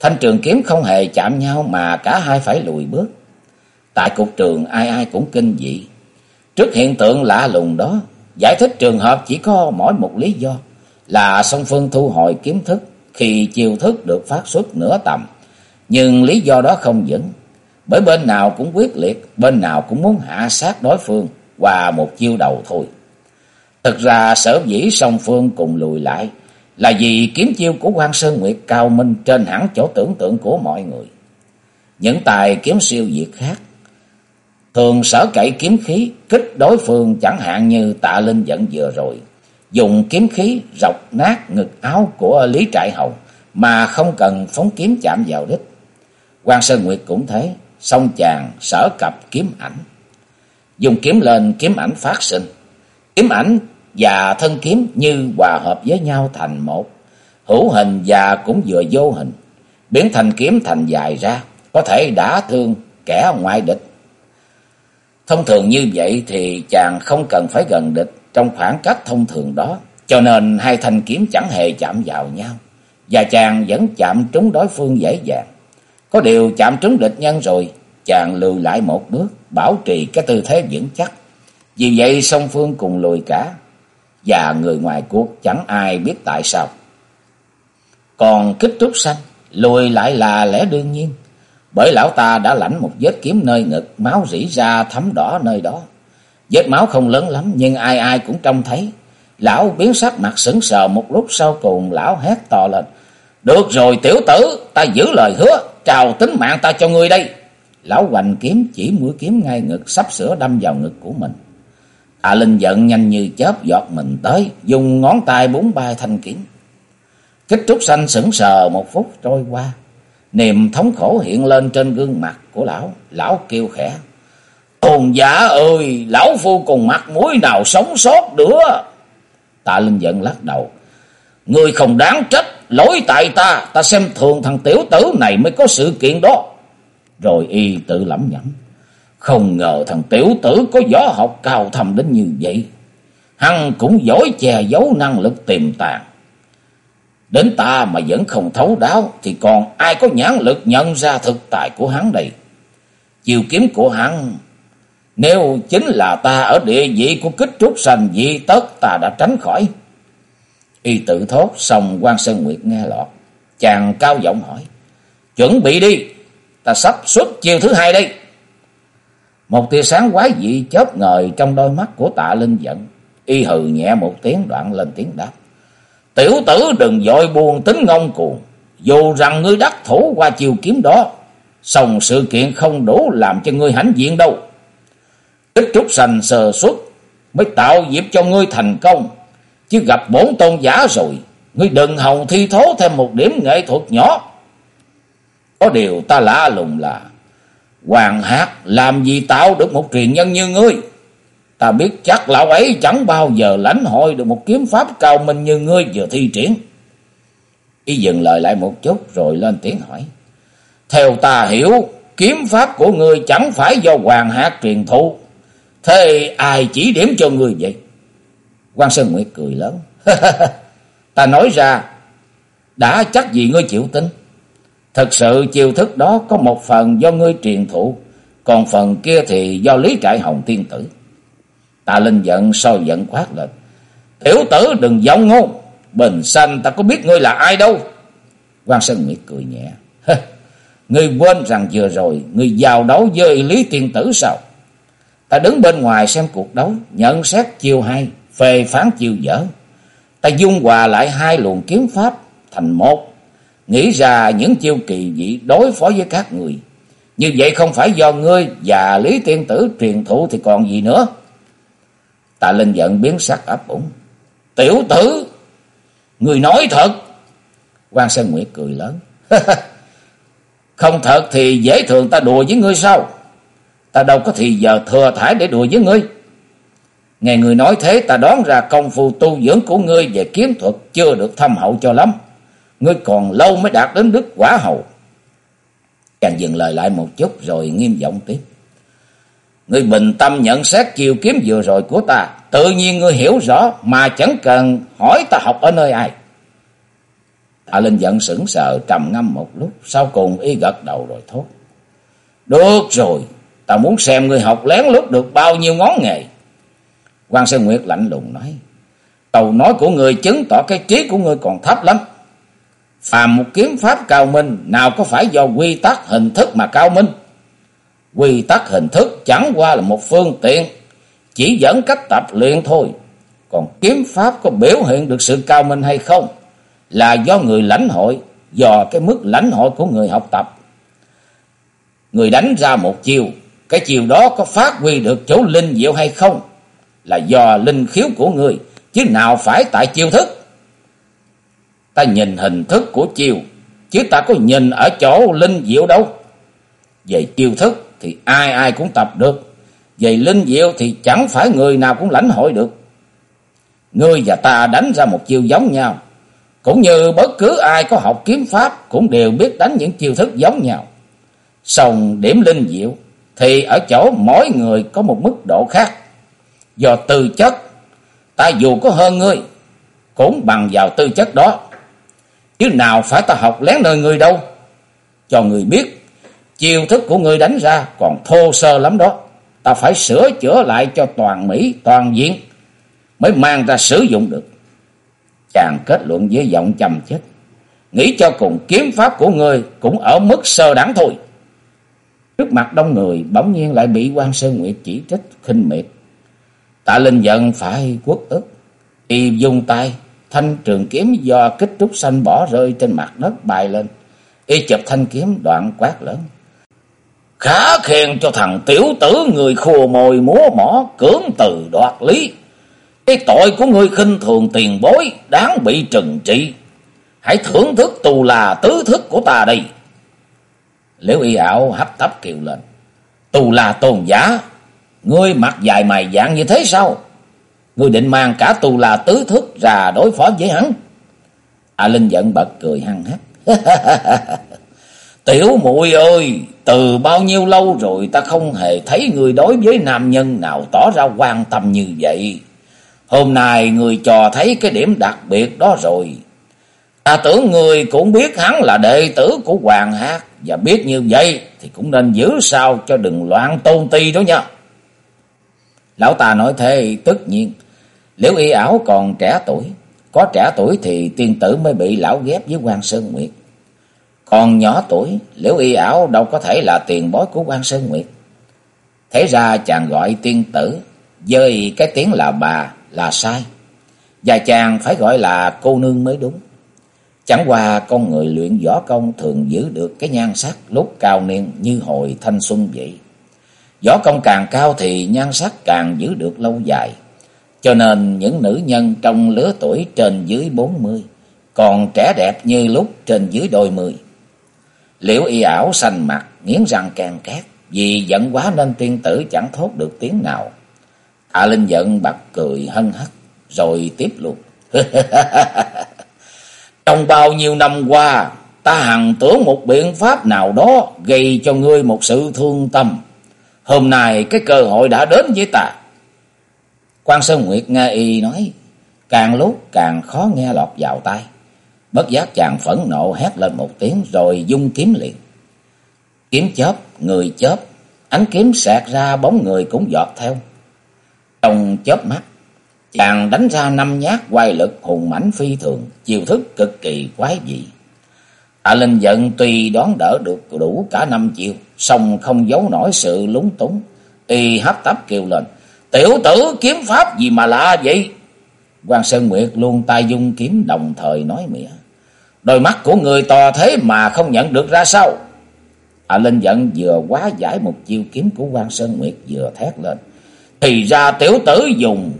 Thanh trường kiếm không hề chạm nhau mà cả hai phải lùi bước. Tại cục trường ai ai cũng kinh dị. Trước hiện tượng lạ lùng đó, giải thích trường hợp chỉ có mỗi một lý do là song phương thu hồi kiếm thức khi chiêu thức được phát xuất nửa tầm. Nhưng lý do đó không vững, bởi bên nào cũng quyết liệt, bên nào cũng muốn hạ sát đối phương qua một chiêu đầu thôi. Thực ra sở dĩ song phương cùng lùi lại là vì kiếm chiêu của quan Sơn Nguyệt cao minh trên hẳn chỗ tưởng tượng của mọi người. Những tài kiếm siêu việt khác thường sở cậy kiếm khí kích đối phương chẳng hạn như tạ linh dẫn vừa rồi. Dùng kiếm khí rọc nát ngực áo của Lý Trại Hồng mà không cần phóng kiếm chạm vào đích. quan Sơn Nguyệt cũng thế, song chàng sở cập kiếm ảnh. Dùng kiếm lên kiếm ảnh phát sinh. Kiếm ảnh và thân kiếm như hòa hợp với nhau thành một, hữu hình và cũng vừa vô hình, biến thành kiếm thành dài ra, có thể đả thương kẻ ngoại địch. Thông thường như vậy thì chàng không cần phải gần địch trong khoảng cách thông thường đó, cho nên hai thanh kiếm chẳng hề chạm vào nhau, và chàng vẫn chạm trúng đối phương dễ dàng. Có điều chạm trúng địch nhân rồi, chàng lùi lại một bước, bảo trì cái tư thế vững chắc. Vì vậy song phương cùng lùi cả, và người ngoài cuộc chẳng ai biết tại sao. Còn kích trúc xanh, lùi lại là lẽ đương nhiên, bởi lão ta đã lãnh một vết kiếm nơi ngực, máu rỉ ra thấm đỏ nơi đó. Vết máu không lớn lắm nhưng ai ai cũng trông thấy. Lão biến sắc mặt sững sờ một lúc sau cùng lão hét to lên. Được rồi tiểu tử, ta giữ lời hứa, trào tính mạng ta cho ngươi đây. Lão hoành kiếm chỉ mũi kiếm ngay ngực sắp sửa đâm vào ngực của mình. Tạ Linh giận nhanh như chớp giọt mình tới, dùng ngón tay búng bay thanh kiếm. Kích trúc xanh sững sờ một phút trôi qua. Niềm thống khổ hiện lên trên gương mặt của lão. Lão kêu khẽ. Tôn giả ơi, lão phu cùng mặt mũi nào sống sót nữa. Tạ Linh giận lắc đầu. Ngươi không đáng trách, lỗi tại ta, ta xem thường thằng tiểu tử này mới có sự kiện đó. Rồi y tự lẩm nhẩm. Không ngờ thằng tiểu tử có võ học cao thầm đến như vậy. Hắn cũng giỏi che giấu năng lực tiềm tàng. Đến ta mà vẫn không thấu đáo, thì còn ai có nhãn lực nhận ra thực tại của hắn đây. Chiều kiếm của hắn, nếu chính là ta ở địa vị của kích trúc sành dị tất, ta đã tránh khỏi. Y tự thốt xong quan Sơn Nguyệt nghe lọt. Chàng cao giọng hỏi. Chuẩn bị đi. Ta sắp xuất chiều thứ hai đây. Một tia sáng quái dị chớp ngời trong đôi mắt của tạ linh giận. Y hừ nhẹ một tiếng đoạn lên tiếng đáp. Tiểu tử đừng dội buồn tính ngông cuồng. Dù rằng ngươi đắc thủ qua chiều kiếm đó. sòng sự kiện không đủ làm cho ngươi hãnh diện đâu. Tích trúc sành sờ xuất mới tạo dịp cho ngươi thành công. Chứ gặp bốn tôn giả rồi. Ngươi đừng hòng thi thố thêm một điểm nghệ thuật nhỏ. Có điều ta lạ lùng là Hoàng Hát làm gì tạo được một truyền nhân như ngươi? Ta biết chắc lão ấy chẳng bao giờ lãnh hội được một kiếm pháp cao minh như ngươi vừa thi triển. Y dừng lời lại một chút rồi lên tiếng hỏi. Theo ta hiểu, kiếm pháp của ngươi chẳng phải do Hoàng Hát truyền thụ. Thế ai chỉ điểm cho ngươi vậy? quan Sơn Nguyệt cười lớn. ta nói ra, đã chắc gì ngươi chịu tin. Thật sự chiêu thức đó có một phần do ngươi truyền thụ, còn phần kia thì do Lý Trại Hồng tiên tử. Tạ Linh giận soi giận quát lên. Tiểu tử đừng giọng ngôn, bình sanh ta có biết ngươi là ai đâu. quan Sơn Nguyệt cười nhẹ. ngươi quên rằng vừa rồi ngươi giao đấu với Lý tiên tử sao? Ta đứng bên ngoài xem cuộc đấu, nhận xét chiêu hay, phê phán chiêu dở. Ta dung hòa lại hai luồng kiếm pháp thành một nghĩ ra những chiêu kỳ dị đối phó với các người. Như vậy không phải do ngươi và Lý Tiên Tử truyền thụ thì còn gì nữa. Tạ Linh giận biến sắc ấp ủng. Tiểu tử, người nói thật. quan Sơn Nguyệt cười lớn. không thật thì dễ thường ta đùa với ngươi sao? Ta đâu có thì giờ thừa thải để đùa với ngươi. Nghe người nói thế ta đoán ra công phu tu dưỡng của ngươi về kiếm thuật chưa được thâm hậu cho lắm ngươi còn lâu mới đạt đến đức quả hầu. Chàng dừng lời lại một chút rồi nghiêm giọng tiếp. Ngươi bình tâm nhận xét chiều kiếm vừa rồi của ta, tự nhiên ngươi hiểu rõ mà chẳng cần hỏi ta học ở nơi ai. Tạ Linh giận sững sờ trầm ngâm một lúc, sau cùng y gật đầu rồi thốt. Được rồi, ta muốn xem ngươi học lén lút được bao nhiêu ngón nghề. quan Sơn Nguyệt lạnh lùng nói, câu nói của người chứng tỏ cái trí của ngươi còn thấp lắm. Phàm một kiếm pháp cao minh nào có phải do quy tắc hình thức mà cao minh. Quy tắc hình thức chẳng qua là một phương tiện, chỉ dẫn cách tập luyện thôi. Còn kiếm pháp có biểu hiện được sự cao minh hay không là do người lãnh hội, do cái mức lãnh hội của người học tập. Người đánh ra một chiều, cái chiều đó có phát huy được chỗ linh diệu hay không là do linh khiếu của người, chứ nào phải tại chiêu thức. Ta nhìn hình thức của chiêu, chứ ta có nhìn ở chỗ linh diệu đâu. Về chiêu thức thì ai ai cũng tập được. Về linh diệu thì chẳng phải người nào cũng lãnh hội được. Ngươi và ta đánh ra một chiêu giống nhau. Cũng như bất cứ ai có học kiếm pháp cũng đều biết đánh những chiêu thức giống nhau. sòng điểm linh diệu thì ở chỗ mỗi người có một mức độ khác. Do tư chất, ta dù có hơn ngươi, cũng bằng vào tư chất đó. Chứ nào phải ta học lén nơi người đâu. Cho người biết, chiêu thức của người đánh ra còn thô sơ lắm đó. Ta phải sửa chữa lại cho toàn Mỹ, toàn diện, mới mang ra sử dụng được. Chàng kết luận với giọng trầm chết. Nghĩ cho cùng kiếm pháp của người cũng ở mức sơ đẳng thôi. Trước mặt đông người bỗng nhiên lại bị quan Sơn Nguyệt chỉ trích khinh miệt. Tạ Linh giận phải quất ức. Y dùng tay, thanh trường kiếm do kích trúc xanh bỏ rơi trên mặt đất bay lên. Y chụp thanh kiếm, đoạn quát lớn. Khá khen cho thằng tiểu tử, người khô mồi múa mỏ, cưỡng từ đoạt lý. Cái tội của người khinh thường tiền bối, đáng bị trừng trị. Hãy thưởng thức tù là tứ thức của ta đây. Liễu y ảo hấp tấp kêu lên. Tù là tôn giả. Ngươi mặt dài mày dạng như thế sao? Ngươi định mang cả tù là tứ thức ra đối phó với hắn. A Linh giận bật cười hăng hắc. Tiểu muội ơi, từ bao nhiêu lâu rồi ta không hề thấy người đối với nam nhân nào tỏ ra quan tâm như vậy. Hôm nay người trò thấy cái điểm đặc biệt đó rồi. Ta tưởng người cũng biết hắn là đệ tử của Hoàng Hát. Và biết như vậy thì cũng nên giữ sao cho đừng loạn tôn ti đó nha. Lão ta nói thế tất nhiên. Liễu y ảo còn trẻ tuổi. Có trẻ tuổi thì tiên tử mới bị lão ghép với quan Sơn Nguyệt. Còn nhỏ tuổi, liễu y ảo đâu có thể là tiền bối của quan Sơn Nguyệt. Thế ra chàng gọi tiên tử, dơi cái tiếng là bà là sai. Và chàng phải gọi là cô nương mới đúng. Chẳng qua con người luyện võ công thường giữ được cái nhan sắc lúc cao niên như hồi thanh xuân vậy. Võ công càng cao thì nhan sắc càng giữ được lâu dài. Cho nên những nữ nhân trong lứa tuổi trên dưới bốn mươi còn trẻ đẹp như lúc trên dưới đôi mươi. Liễu y ảo xanh mặt, nghiến răng càng két, vì giận quá nên tiên tử chẳng thốt được tiếng nào. Hạ Linh giận bật cười hân hắc, rồi tiếp luôn. Trong bao nhiêu năm qua, ta hằng tưởng một biện pháp nào đó gây cho ngươi một sự thương tâm. Hôm nay cái cơ hội đã đến với ta. Quan Sơn Nguyệt nghe y nói, càng lúc càng khó nghe lọt vào tai. Bất giác chàng phẫn nộ hét lên một tiếng rồi dung kiếm liền. Kiếm chớp, người chớp, ánh kiếm xẹt ra bóng người cũng giọt theo. Trong chớp mắt, chàng đánh ra năm nhát quay lực hùng mãnh phi thường, chiều thức cực kỳ quái dị. Tạ Linh giận tuy đón đỡ được đủ cả năm chiều, song không giấu nổi sự lúng túng. Y hấp tấp kêu lên, tiểu tử kiếm pháp gì mà lạ vậy? quan Sơn Nguyệt luôn tay dung kiếm đồng thời nói mỉa. Đôi mắt của người to thế mà không nhận được ra sao? À Linh giận vừa quá giải một chiêu kiếm của quan Sơn Nguyệt vừa thét lên. Thì ra tiểu tử dùng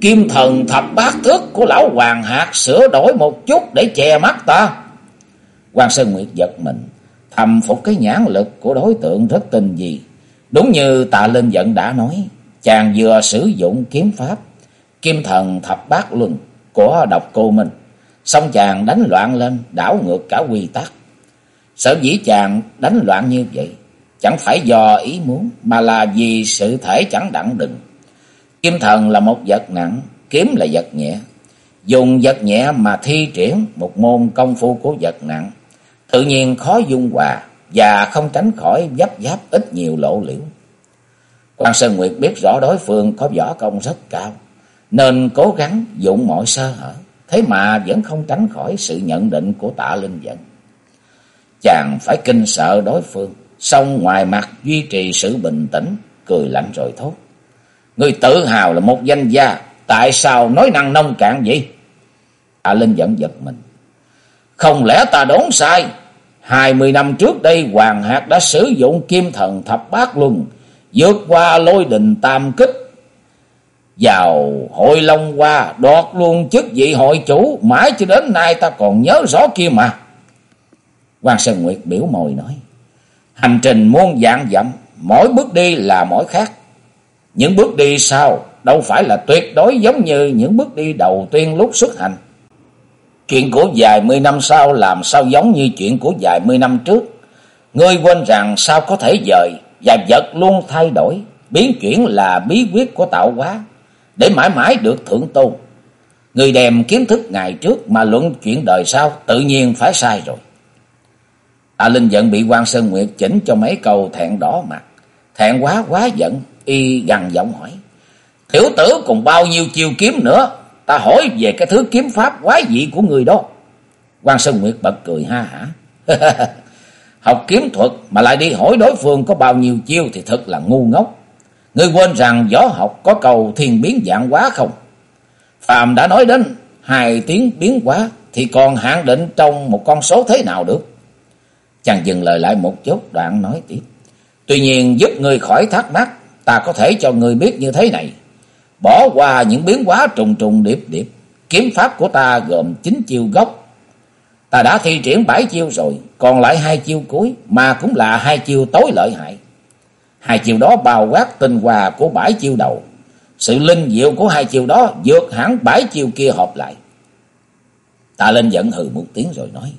kim thần thập bát thước của lão Hoàng Hạt sửa đổi một chút để che mắt ta. quan Sơn Nguyệt giật mình, thầm phục cái nhãn lực của đối tượng rất tinh gì. Đúng như tạ Linh giận đã nói, chàng vừa sử dụng kiếm pháp, kim thần thập bát luân của độc cô Minh. Xong chàng đánh loạn lên, đảo ngược cả quy tắc. Sở dĩ chàng đánh loạn như vậy, chẳng phải do ý muốn, mà là vì sự thể chẳng đặng đừng. Kim thần là một vật nặng, kiếm là vật nhẹ. Dùng vật nhẹ mà thi triển một môn công phu của vật nặng, tự nhiên khó dung hòa và không tránh khỏi giáp giáp ít nhiều lộ liễu. Quan Sơn Nguyệt biết rõ đối phương có võ công rất cao, nên cố gắng dụng mọi sơ hở. Thế mà vẫn không tránh khỏi sự nhận định của tạ Linh Dẫn. Chàng phải kinh sợ đối phương, xong ngoài mặt duy trì sự bình tĩnh, cười lạnh rồi thốt. Người tự hào là một danh gia, tại sao nói năng nông cạn vậy? Tạ Linh Dẫn giật mình. Không lẽ ta đốn sai? Hai mươi năm trước đây Hoàng Hạc đã sử dụng kim thần thập bát luân, vượt qua lôi đình tam kích vào hội Long Hoa đoạt luôn chức vị hội chủ, mãi cho đến nay ta còn nhớ rõ kia mà. Quan Sơn Nguyệt biểu mồi nói, hành trình muôn dạng dặm, mỗi bước đi là mỗi khác. Những bước đi sau đâu phải là tuyệt đối giống như những bước đi đầu tiên lúc xuất hành. Chuyện của vài mươi năm sau làm sao giống như chuyện của vài mươi năm trước. Ngươi quên rằng sao có thể dời và vật luôn thay đổi, biến chuyển là bí quyết của tạo hóa để mãi mãi được thượng tôn. Người đem kiến thức ngày trước mà luận chuyện đời sau tự nhiên phải sai rồi. Tạ Linh giận bị quan Sơn Nguyệt chỉnh cho mấy câu thẹn đỏ mặt. Thẹn quá quá giận, y gằn giọng hỏi. Tiểu tử còn bao nhiêu chiêu kiếm nữa, ta hỏi về cái thứ kiếm pháp quái dị của người đó. quan Sơn Nguyệt bật cười ha hả. Học kiếm thuật mà lại đi hỏi đối phương có bao nhiêu chiêu thì thật là ngu ngốc. Ngươi quên rằng võ học có cầu thiên biến dạng hóa không? phạm đã nói đến hai tiếng biến hóa thì còn hạn định trong một con số thế nào được? Chàng dừng lời lại một chút đoạn nói tiếp. Tuy nhiên giúp ngươi khỏi thắc mắc, ta có thể cho ngươi biết như thế này. Bỏ qua những biến hóa trùng trùng điệp điệp, kiếm pháp của ta gồm chín chiêu gốc. Ta đã thi triển bảy chiêu rồi, còn lại hai chiêu cuối mà cũng là hai chiêu tối lợi hại. Hai chiêu đó bao quát tinh hòa của bảy chiêu đầu. Sự linh diệu của hai chiêu đó vượt hẳn bảy chiêu kia hợp lại. Ta lên giận hừ một tiếng rồi nói.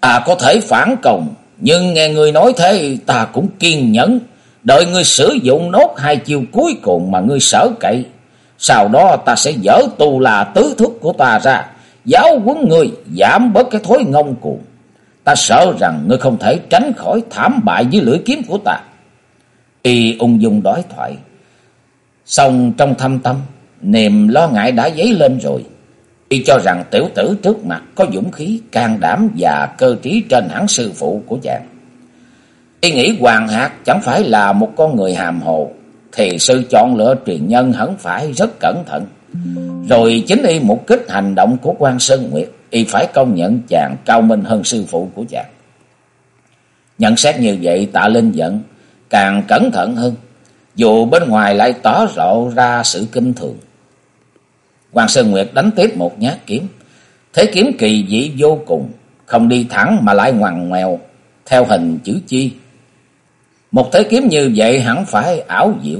Ta có thể phản công, nhưng nghe người nói thế ta cũng kiên nhẫn. Đợi ngươi sử dụng nốt hai chiêu cuối cùng mà ngươi sở cậy. Sau đó ta sẽ dỡ tù là tứ thức của ta ra. Giáo quấn ngươi giảm bớt cái thối ngông cuồng. Ta sợ rằng ngươi không thể tránh khỏi thảm bại dưới lưỡi kiếm của ta. Y ung dung đối thoại. Xong trong thâm tâm, niềm lo ngại đã dấy lên rồi. Y cho rằng tiểu tử trước mặt có dũng khí, can đảm và cơ trí trên hẳn sư phụ của chàng. Y nghĩ Hoàng Hạc chẳng phải là một con người hàm hồ, thì sự chọn lựa truyền nhân hẳn phải rất cẩn thận. Rồi chính y một kích hành động của quan Sơn Nguyệt, y phải công nhận chàng cao minh hơn sư phụ của chàng. Nhận xét như vậy tạ linh giận, càng cẩn thận hơn, dù bên ngoài lại tỏ rộ ra sự kinh thường. Hoàng Sơn Nguyệt đánh tiếp một nhát kiếm, thế kiếm kỳ dị vô cùng, không đi thẳng mà lại ngoằn ngoèo, theo hình chữ chi. Một thế kiếm như vậy hẳn phải ảo diệu,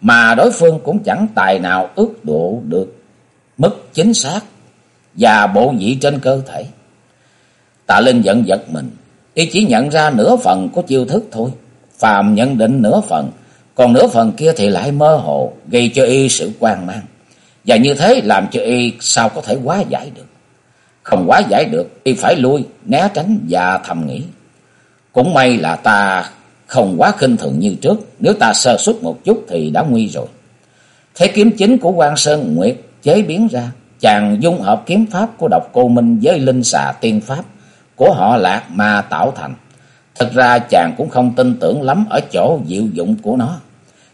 mà đối phương cũng chẳng tài nào ước độ được mức chính xác và bộ vị trên cơ thể. Tạ Linh giận giật mình, y chỉ nhận ra nửa phần của chiêu thức thôi. Phàm nhận định nửa phần, còn nửa phần kia thì lại mơ hồ, gây cho y sự quan mang. Và như thế làm cho y sao có thể quá giải được. Không quá giải được, y phải lui, né tránh và thầm nghĩ. Cũng may là ta không quá khinh thường như trước, nếu ta sơ suất một chút thì đã nguy rồi. Thế kiếm chính của quan Sơn Nguyệt chế biến ra, chàng dung hợp kiếm pháp của độc cô Minh với linh xà tiên pháp của họ lạc mà tạo thành. Thật ra chàng cũng không tin tưởng lắm ở chỗ diệu dụng của nó.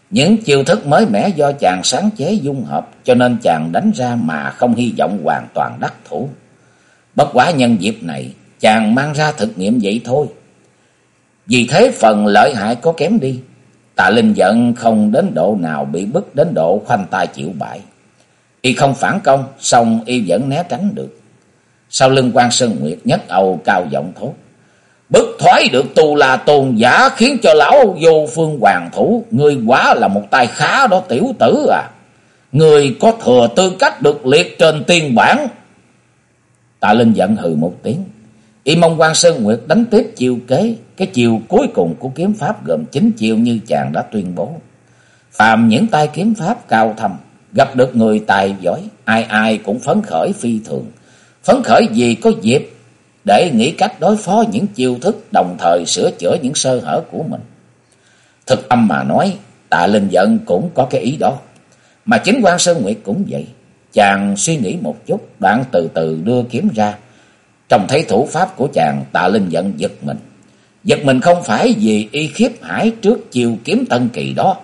Những chiêu thức mới mẻ do chàng sáng chế dung hợp cho nên chàng đánh ra mà không hy vọng hoàn toàn đắc thủ. Bất quá nhân dịp này, chàng mang ra thực nghiệm vậy thôi. Vì thế phần lợi hại có kém đi. Tạ Linh giận không đến độ nào bị bức đến độ khoanh tay chịu bại. Y không phản công, xong y vẫn né tránh được. Sau lưng quan Sơn Nguyệt nhất âu cao giọng thốt. Bức thoái được tu là tôn giả khiến cho lão vô phương hoàng thủ. Người quá là một tay khá đó tiểu tử à. Người có thừa tư cách được liệt trên tiên bản. Tạ Linh giận hừ một tiếng. Y mong quan Sơn Nguyệt đánh tiếp chiêu kế. Cái chiêu cuối cùng của kiếm pháp gồm chín chiêu như chàng đã tuyên bố. Phàm những tay kiếm pháp cao thầm. Gặp được người tài giỏi. Ai ai cũng phấn khởi phi thường. Phấn khởi vì có dịp để nghĩ cách đối phó những chiêu thức đồng thời sửa chữa những sơ hở của mình. Thực âm mà nói, tạ linh giận cũng có cái ý đó. Mà chính quan Sơn Nguyệt cũng vậy. Chàng suy nghĩ một chút, đoạn từ từ đưa kiếm ra. Trong thấy thủ pháp của chàng, tạ linh giận giật mình. Giật mình không phải vì y khiếp hải trước chiều kiếm tân kỳ đó.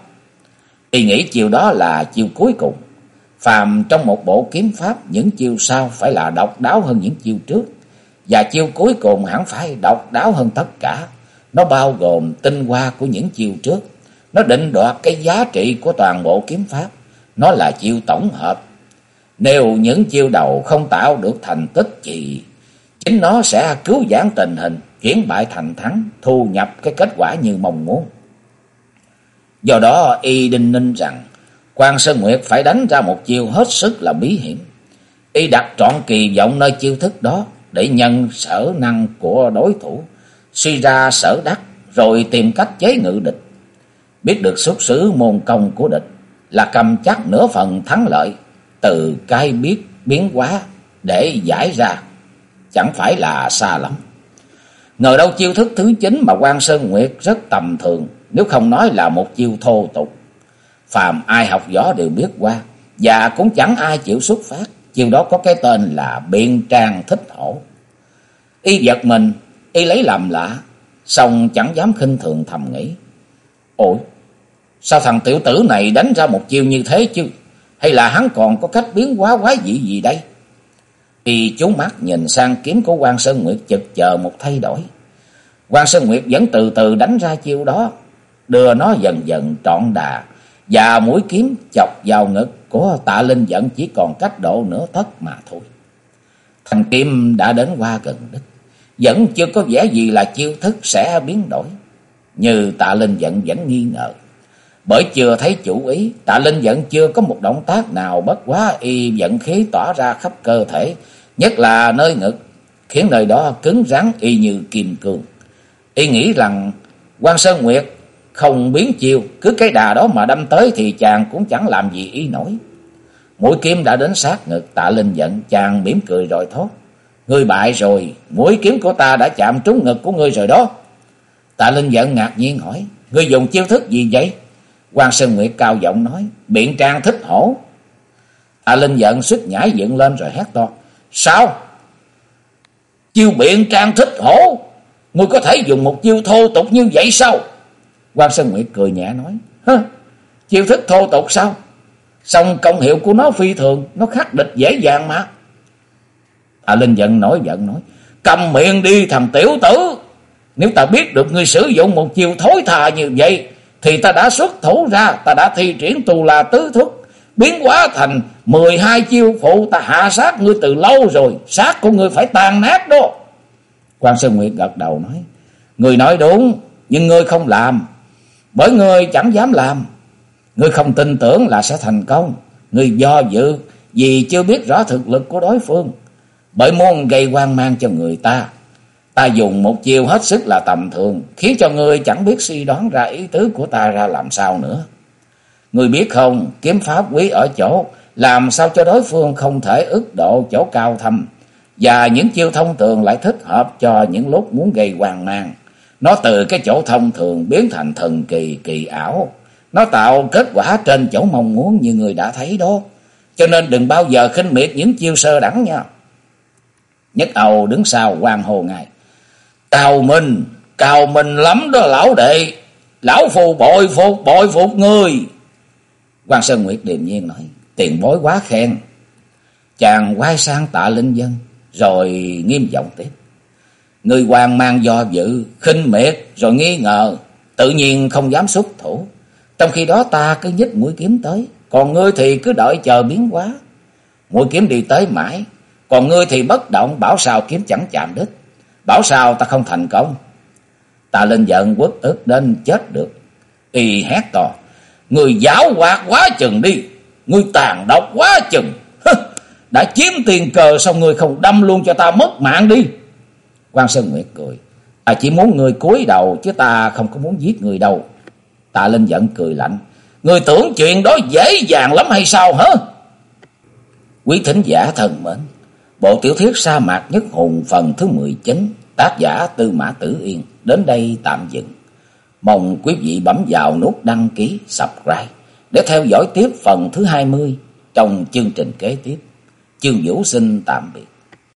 Y nghĩ chiều đó là chiều cuối cùng. Phàm trong một bộ kiếm pháp, những chiêu sau phải là độc đáo hơn những chiêu trước. Và chiêu cuối cùng hẳn phải độc đáo hơn tất cả. Nó bao gồm tinh hoa của những chiêu trước. Nó định đoạt cái giá trị của toàn bộ kiếm pháp. Nó là chiêu tổng hợp. Nếu những chiêu đầu không tạo được thành tích gì chính nó sẽ cứu giãn tình hình, chuyển bại thành thắng, thu nhập cái kết quả như mong muốn. Do đó y đinh ninh rằng quan Sơn Nguyệt phải đánh ra một chiêu hết sức là bí hiểm. Y đặt trọn kỳ vọng nơi chiêu thức đó để nhân sở năng của đối thủ, suy ra sở đắc, rồi tìm cách chế ngự địch. Biết được xuất xứ môn công của địch là cầm chắc nửa phần thắng lợi, từ cái biết biến hóa để giải ra, chẳng phải là xa lắm. Ngờ đâu chiêu thức thứ chín mà quan Sơn Nguyệt rất tầm thường, nếu không nói là một chiêu thô tục. Phàm ai học võ đều biết qua, và cũng chẳng ai chịu xuất phát. chiêu đó có cái tên là biện trang thích hổ. Y giật mình, y lấy làm lạ, xong chẳng dám khinh thường thầm nghĩ. Ôi, Sao thằng tiểu tử này đánh ra một chiêu như thế chứ? Hay là hắn còn có cách biến hóa quái dị gì đây? Y chú mắt nhìn sang kiếm của quan Sơn Nguyệt chực chờ một thay đổi. quan Sơn Nguyệt vẫn từ từ đánh ra chiêu đó, đưa nó dần dần trọn đà, và mũi kiếm chọc vào ngực của tạ linh vẫn chỉ còn cách độ nửa thất mà thôi. Thanh kim đã đến qua gần đích vẫn chưa có vẻ gì là chiêu thức sẽ biến đổi, như tạ linh vẫn vẫn nghi ngờ. Bởi chưa thấy chủ ý, tạ linh vẫn chưa có một động tác nào bất quá y vận khí tỏa ra khắp cơ thể, nhất là nơi ngực, khiến nơi đó cứng rắn y như kim cương. Y nghĩ rằng quan Sơn Nguyệt không biến chiều, cứ cái đà đó mà đâm tới thì chàng cũng chẳng làm gì y nổi. Mũi kiếm đã đến sát ngực, tạ linh giận, chàng mỉm cười rồi thốt. Ngươi bại rồi, mũi kiếm của ta đã chạm trúng ngực của ngươi rồi đó. Tạ linh giận ngạc nhiên hỏi, ngươi dùng chiêu thức gì vậy? Quan Sơn Nguyệt cao giọng nói, biện trang thích hổ. Tạ linh giận xuất nhảy dựng lên rồi hét to. Sao? Chiêu biện trang thích hổ? Ngươi có thể dùng một chiêu thô tục như vậy sao? quan Sơn Nguyệt cười nhẹ nói. Hơ, chiêu thức thô tục sao? Xong công hiệu của nó phi thường, nó khắc địch dễ dàng mà. Tạ Linh giận nổi giận nói. Cầm miệng đi thằng tiểu tử. Nếu ta biết được ngươi sử dụng một chiêu thối thà như vậy, thì ta đã xuất thủ ra, ta đã thi triển tù là tứ thức, biến hóa thành 12 chiêu phụ, ta hạ sát ngươi từ lâu rồi, sát của ngươi phải tàn nát đó. Quan Sơn Nguyệt gật đầu nói, ngươi nói đúng, nhưng ngươi không làm, bởi ngươi chẳng dám làm. Ngươi không tin tưởng là sẽ thành công, ngươi do dự vì chưa biết rõ thực lực của đối phương, bởi muốn gây hoang mang cho người ta. Ta dùng một chiêu hết sức là tầm thường, khiến cho ngươi chẳng biết suy đoán ra ý tứ của ta ra làm sao nữa. Ngươi biết không, kiếm pháp quý ở chỗ, làm sao cho đối phương không thể ức độ chỗ cao thâm, và những chiêu thông thường lại thích hợp cho những lúc muốn gây hoang mang. Nó từ cái chỗ thông thường biến thành thần kỳ kỳ ảo. Nó tạo kết quả trên chỗ mong muốn như người đã thấy đó. Cho nên đừng bao giờ khinh miệt những chiêu sơ đẳng nha. Nhất Âu đứng sau quan hồ ngài. Cao Minh, Cao Minh lắm đó lão đệ. Lão phù bội phục, bội phục người. quan Sơn Nguyệt điềm nhiên nói. Tiền bối quá khen. Chàng quay sang tạ linh dân. Rồi nghiêm giọng tiếp. Người hoàng mang do dự, khinh miệt, rồi nghi ngờ. Tự nhiên không dám xuất thủ. Trong khi đó ta cứ nhích mũi kiếm tới. Còn ngươi thì cứ đợi chờ biến hóa. Mũi kiếm đi tới mãi. Còn ngươi thì bất động bảo sao kiếm chẳng chạm đích. Bảo sao ta không thành công. Ta lên giận quất ức đến chết được. Y hét to. Người giáo hoạt quá chừng đi. Người tàn độc quá chừng. Đã chiếm tiền cờ xong người không đâm luôn cho ta mất mạng đi. quan Sơn Nguyệt cười. Ta chỉ muốn người cúi đầu chứ ta không có muốn giết người đâu. Tạ Linh giận cười lạnh. Người tưởng chuyện đó dễ dàng lắm hay sao hả? Quý thính giả thần mến. Bộ tiểu thuyết sa mạc nhất hùng phần thứ 19. Tác giả Tư Mã Tử Yên. Đến đây tạm dừng. Mong quý vị bấm vào nút đăng ký, subscribe để theo dõi tiếp phần thứ 20 trong chương trình kế tiếp. Chương Vũ xin tạm biệt.